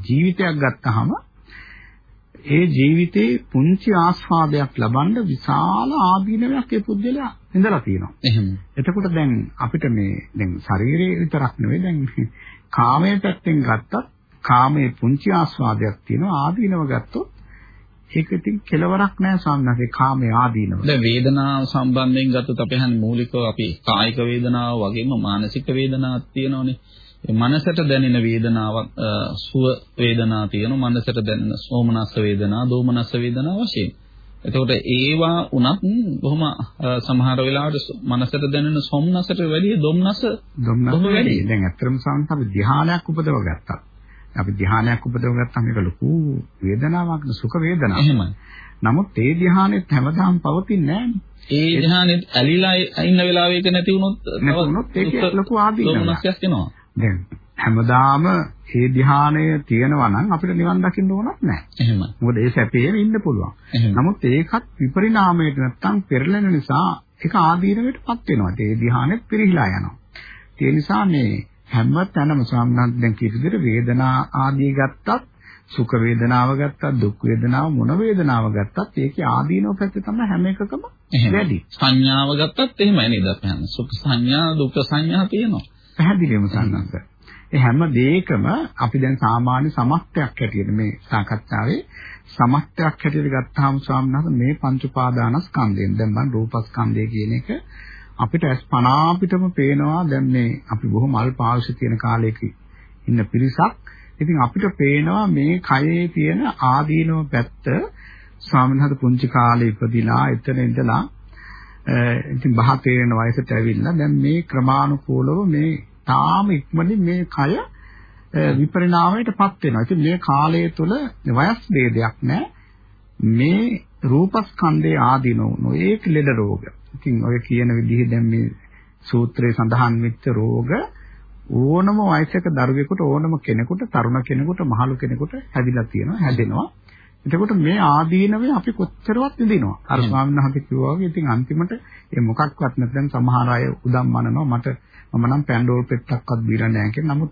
ජීවිතයක් ගත්තාම ඒ ජීවිතේ පුංචි ආස්වාදයක් ලබන්න විශාල ආදීනයක් ඒ පුද්ගලයා ඉඳලා තියෙනවා. එහෙම. එතකොට දැන් අපිට මේ දැන් ශරීරයේ විතරක් නෙවෙයි දැන් කාමයේ පැත්තෙන් ගත්තත් කාමයේ පුංචි ආස්වාදයක් තියෙනවා ආදීනව ගත්තොත් ඒක ඉතින් කෙලවරක් නෑ සම්න්නසේ කාමයේ ආදීනව. දැන් වේදනාව සම්බන්ධයෙන් ගත්තොත් අපි හන්නේ මූලිකව අපි කායික වේදනාව වගේම මානසික වේදනාවක් තියෙනවනේ. මනසට දැනෙන වේදනාවක් සුව වේදනා තියෙනවා මනසට දැනෙන සෝමනස්ස වේදනා දෝමනස්ස වේදනා වශයෙන් එතකොට ඒවා උනත් බොහොම සමහර වෙලාවට මනසට දැනෙන සොම්නසට වැඩිය දුම්නස දුම්නස වැඩි. දැන් ඇත්තටම සාන්ත අපි ධ්‍යානයක් උපදව ගත්තා. අපි ධ්‍යානයක් උපදව ගත්තාම ඒක ලොකු වේදනාවක් සුඛ වේදනාවක්. එහෙමයි. නමුත් ඒ ධ්‍යානෙත් හැමදාම පවතින්නේ නැහැ. ඒ ධ්‍යානෙත් ඇලිලා ඉන්න වෙලාවෙ ඒක නැති වුණොත් නැති වුණොත් ඒක ලොකු ආදීනවක්. එනවා. දැන් හැමදාම මේ ධ්‍යානය තියෙනවා නම් අපිට නිවන් දකින්න ඕනක් නැහැ. එහෙමයි. මොකද ඒ සැපේම ඉන්න පුළුවන්. නමුත් ඒකත් විපරිණාමයට නැත්තම් පෙරලෙන නිසා ඒක ආදීනවටපත් වෙනවා. ඒ ධ්‍යානෙත් පිරිහිලා යනවා. ඒ නිසා මේ හැම තැනම ස්වාමීන් දැන් කීප විදිහට වේදනා ආදී ගත්තත් සුඛ වේදනාව ගත්තත් දුක් වේදනාව මොන වේදනාව ගත්තත් ඒකේ ආදීනව පැත්ත තමයි හැම එකකම වැඩි. සංඥාව ගත්තත් එහෙමයි නේද අපහන්. සුඛ සංඥා දුක්ඛ සංඥා තියෙනවා. පැහැදිලිවම සම්මත. ඒ හැම දෙයකම අපි දැන් සාමාන්‍ය සමස්තයක් හැටියට මේ සාකච්ඡාවේ සමස්තයක් හැටියට ගත්තාම ස්වාමීන් මේ පංච උපාදානස්කන්ධයෙන් දැන් මම රූපස්කන්ධය කියන එක අපිට අස්පන අපිටම පේනවා දැන් මේ අපි බොහොම අල්ප ආයුෂ තියෙන කාලයක ඉන්න පිරිසක්. ඉතින් අපිට පේනවා මේ කයේ තියෙන ආදීනව පැත්ත ස්වාමීන් පුංචි කාලේ ඉපදිලා එතන ඉඳලා ඉතින් බහ තේරෙන වයසට ඇවිල්ලා දැන් මේ ක්‍රමානුකූලව මේ තාම ඉක්මනින් මේ කය විපරිණාමයටපත් වෙනවා. ඉතින් මේ කාලය තුල වයස් ભેදයක් නැහැ. මේ රූපස්කන්ධයේ ආදීනෝ නොඒක ලෙඩ රෝග. ඉතින් ඔය කියන විදිහේ දැන් මේ සූත්‍රයේ සඳහන් වෙච්ච රෝග ඕනම වයසක දරුවෙකුට ඕනම කෙනෙකුට තරුණ කෙනෙකුට මහලු කෙනෙකුට හැදිලා තියෙනවා හැදෙනවා. එතකොට මේ ආදීනවේ අපි කොච්චරවත් විඳිනවා. අර ස්වාමීන් වහන්සේ කිව්වා වගේ ඉතින් අන්තිමට ඒ මොකක්වත් නැත්නම් සමහර අය උදම් මනනවා මට මම නම් පැන්ඩෝල් පෙට්ටක්වත් බීලා නැහැ කියලා. නමුත්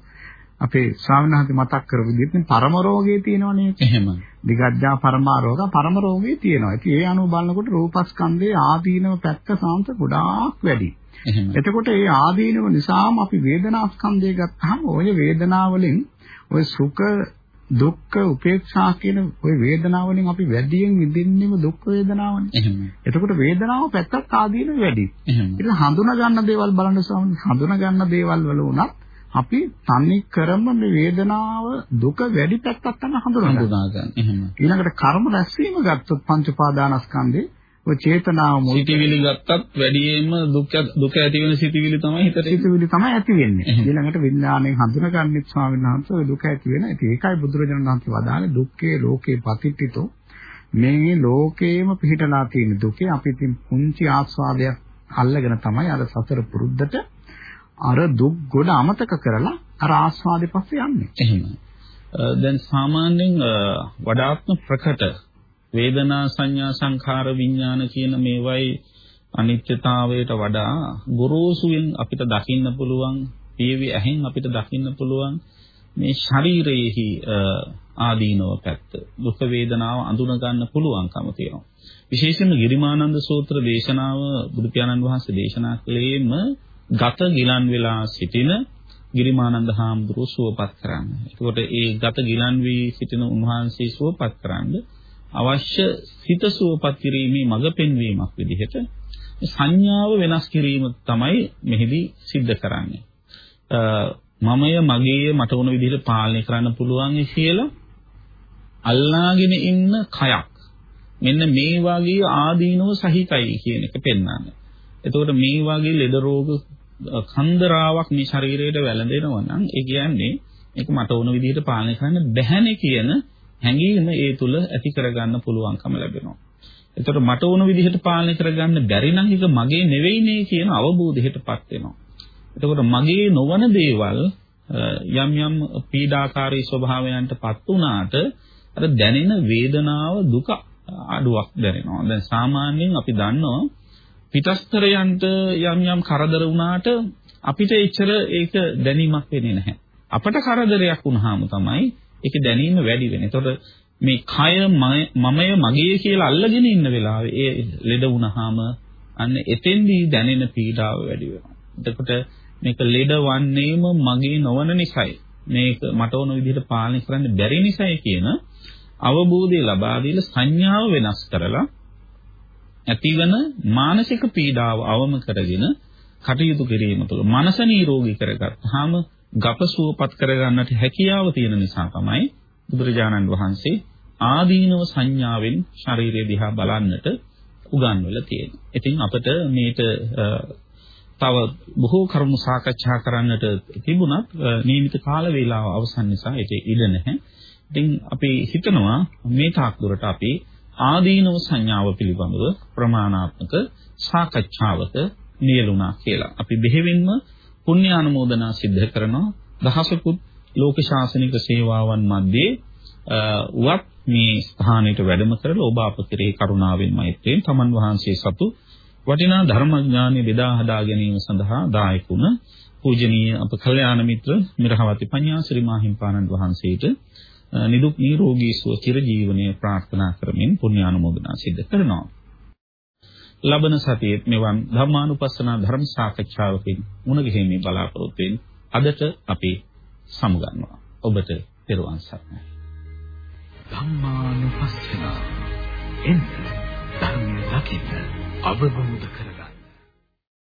අපේ ස්වාමීන් වහන්සේ මතක් කරපු විදිහට පරම රෝගේ තියෙනවනේ. එහෙමයි. දිගජ්ජා පරමා රෝග පරම රෝගේ තියෙනවා. ඉතින් ඒ අනුව බලනකොට රූපස්කන්ධයේ ආදීනව පැත්ත සාංශ ගොඩාක් වැඩි. එතකොට ඒ ආදීනව නිසාම අපි වේදනාස්කන්ධය ගත්තාම ওই වේදනාවලින් ওই සුඛ දුක්ඛ උපේක්ෂා කියන ওই වේදනාවලින් අපි වැඩියෙන් විඳින්නේම දුක් වේදනාවනේ. එහෙමයි. එතකොට වේදනාව පැත්තක් ආදීන වැඩි. එහෙමයි. ඒක හඳුනා ගන්න දේවල් බලන්න ස්වාමීන් හඳුනා ගන්න දේවල් වල උනත් අපි තනි කරම මේ වේදනාව දුක වැඩි පැත්තක් තමයි හඳුනා ගන්න. එහෙමයි. ඊළඟට කර්ම රැස්වීම ගත්තොත් පංච උපාදානස්කන්ධේ ඔය චේතනාව මොකද සිටිවිලි ගත්තත් වැඩියෙන්ම දුක් දුක ඇති වෙන සිටිවිලි තමයි හිතට සිටිවිලි තමයි ඇති වෙන්නේ. ඊළඟට විඥාණයෙන් හඳුනගන්නෙත් ස්වාමීන් වහන්සේ දුක ඇති වෙන. ඉතින් ඒකයි බුදුරජාණන් වහන්සේ වදාළේ දුක්ඛේ ලෝකේ පතිට්ඨිතෝ මේ ලෝකේම පිහිටලා තියෙන දුකේ අපි ඉතින් පුංචි ආස්වාදයක් අල්ලගෙන තමයි අර සතර පුරුද්දට අර දුක් ගොඩ අමතක කරලා අර ආස්වාදේ පස්සේ යන්නේ. එහෙමයි. දැන් සාමාන්‍යයෙන් වඩාත්ම ප්‍රකට වේදනා සංඥා සංඛාර විඥාන කියන මේවයි අනිත්‍යතාවයට වඩා ගොරෝසුෙන් අපිට දකින්න පුළුවන් පියවි ඇහෙන් අපිට දකින්න පුළුවන් මේ ශරීරයේහි ආදීනව පැත්ත දුක වේදනාව අඳුන ගන්න පුළුවන්කම තියෙනවා. විශේෂයෙන්ම ගිරිමානන්ද සූත්‍ර දේශනාව බුදු පියාණන් වහන්සේ දේශනා කළේම ගත ගිලන් වෙලා සිටින ගිරිමානන්ද හාමුදුරුව සුවපත් කරන්න. එතකොට ඒ ගත ගිලන් වී සිටින උන්වහන්සේ සුවපත් කරන්න අවශ්‍ය සිත සුවපත් කිරීමේ මඟ පෙන්වීමක් විදිහට සංඥාව වෙනස් කිරීම තමයි මෙහිදී සිද්ධ කරන්නේ. මමය මගේය මට ඕන විදිහට පාලනය කරන්න පුළුවන් කියලා අල්ලාගෙන ඉන්න කයක්. මෙන්න මේ වගේ ආදීනව සහිතයි කියන එක පෙන්වන්නේ. එතකොට මේ වගේ ලෙඩ රෝග කන්දරාවක් මේ ශරීරයට වැළඳෙනවා නම් ඒ කියන්නේ මේක මට ඕන විදිහට පාලනය කරන්න බැහැනේ කියන හැඟීම ඒ තුල ඇති කරගන්න පුළුවන්කම ලැබෙනවා. එතකොට මට ඕන විදිහට පාලනය කරගන්න බැරි නම් ඒක මගේ නෙවෙයිනේ කියන අවබෝධයටපත් වෙනවා. එතකොට මගේ නොවන දේවල් යම් යම් පීඩාකාරී ස්වභාවයන්ටපත් වුණාට අර දැනෙන වේදනාව දුක අඩුවක් දැනෙනවා. දැන් සාමාන්‍යයෙන් අපි දන්නවා පිටස්තරයන්ට යම් යම් කරදර වුණාට අපිට එච්චර ඒක දැනීමක් වෙන්නේ නැහැ. අපට කරදරයක් වුණාම තමයි ඒක දැනීම වැඩි වෙන. එතකොට මේ කය මමය මගේ කියලා අල්ලගෙන ඉන්න වෙලාවේ ඒ ලෙඩ වුණාම අන්න එතෙන්දී දැනෙන පීඩාව වැඩි වෙනවා. එතකොට මේක ලෙඩ වන්නේම මගේ නොවන නිසායි. මේක මට ඕන විදිහට පාලනය කරන්න බැරි නිසායි කියන අවබෝධය ලබා දීලා සංඥාව වෙනස් කරලා ඇතිවන මානසික පීඩාව අවම කරගෙන කටයුතු කිරීම තුළ මනස නිරෝගී කරගත්තාම ගප සුවපත් කරගන්නට හැකියාව තියෙන නිසා තමයි බුදුරජාණන් වහන්සේ ආදීනව සංඥාවෙන් ශරීරය දිහා බලන්නට උගන්වලා තියෙනවා. ඉතින් අපිට මේට තව බොහෝ කරුණු සාකච්ඡා කරන්නට තිබුණත් නියමිත කාල වේලාව අවසන් නිසා ඒක ඉඩ නැහැ. ඉතින් අපි හිතනවා මේ තාක් දුරට අපි ආදීනව සංඥාව පිළිබඳව ප්‍රමාණාත්මක සාකච්ඡාවක නියලුණා කියලා. අපි බෙහෙවින්ම පුණ්‍ය ආනුමෝදනා සිද්ධ කරනවා දහසකුත් ලෝක ශාසනික සේවාවන් මැද්දේ වත් මේ ස්ථානයට වැඩම කරලා ඔබ අප කෙරෙහි කරුණාවෙන් මෛත්‍රියෙන් තමන් වහන්සේ සතු වටිනා ධර්මඥානෙ බෙදා හදා ගැනීම සඳහා දායක වුණ පූජනීය අප කල්යාණ මිත්‍ර මිරහවති පඤ්ඤාසිරි මාහිම්පාණන් වහන්සේට නිදුක් නිරෝගී සුව චිරජීවනයේ ප්‍රාර්ථනා කරමින් පුණ්‍ය ආනුමෝදනා සිද්ධ කරනවා. ලබන සතියේ මෙවන් ධර්මානුපස්සන ධර්ම සාකච්ඡාවකින් මුණ ගැහිමේ බලාපොරොත්තු වෙන අදට අපි සමුගන්නවා. ඔබට පෙරවන් සරණයි. ධම්මානුපස්සන එන්න ධර්මය දකින්න අවබෝධ කරගන්න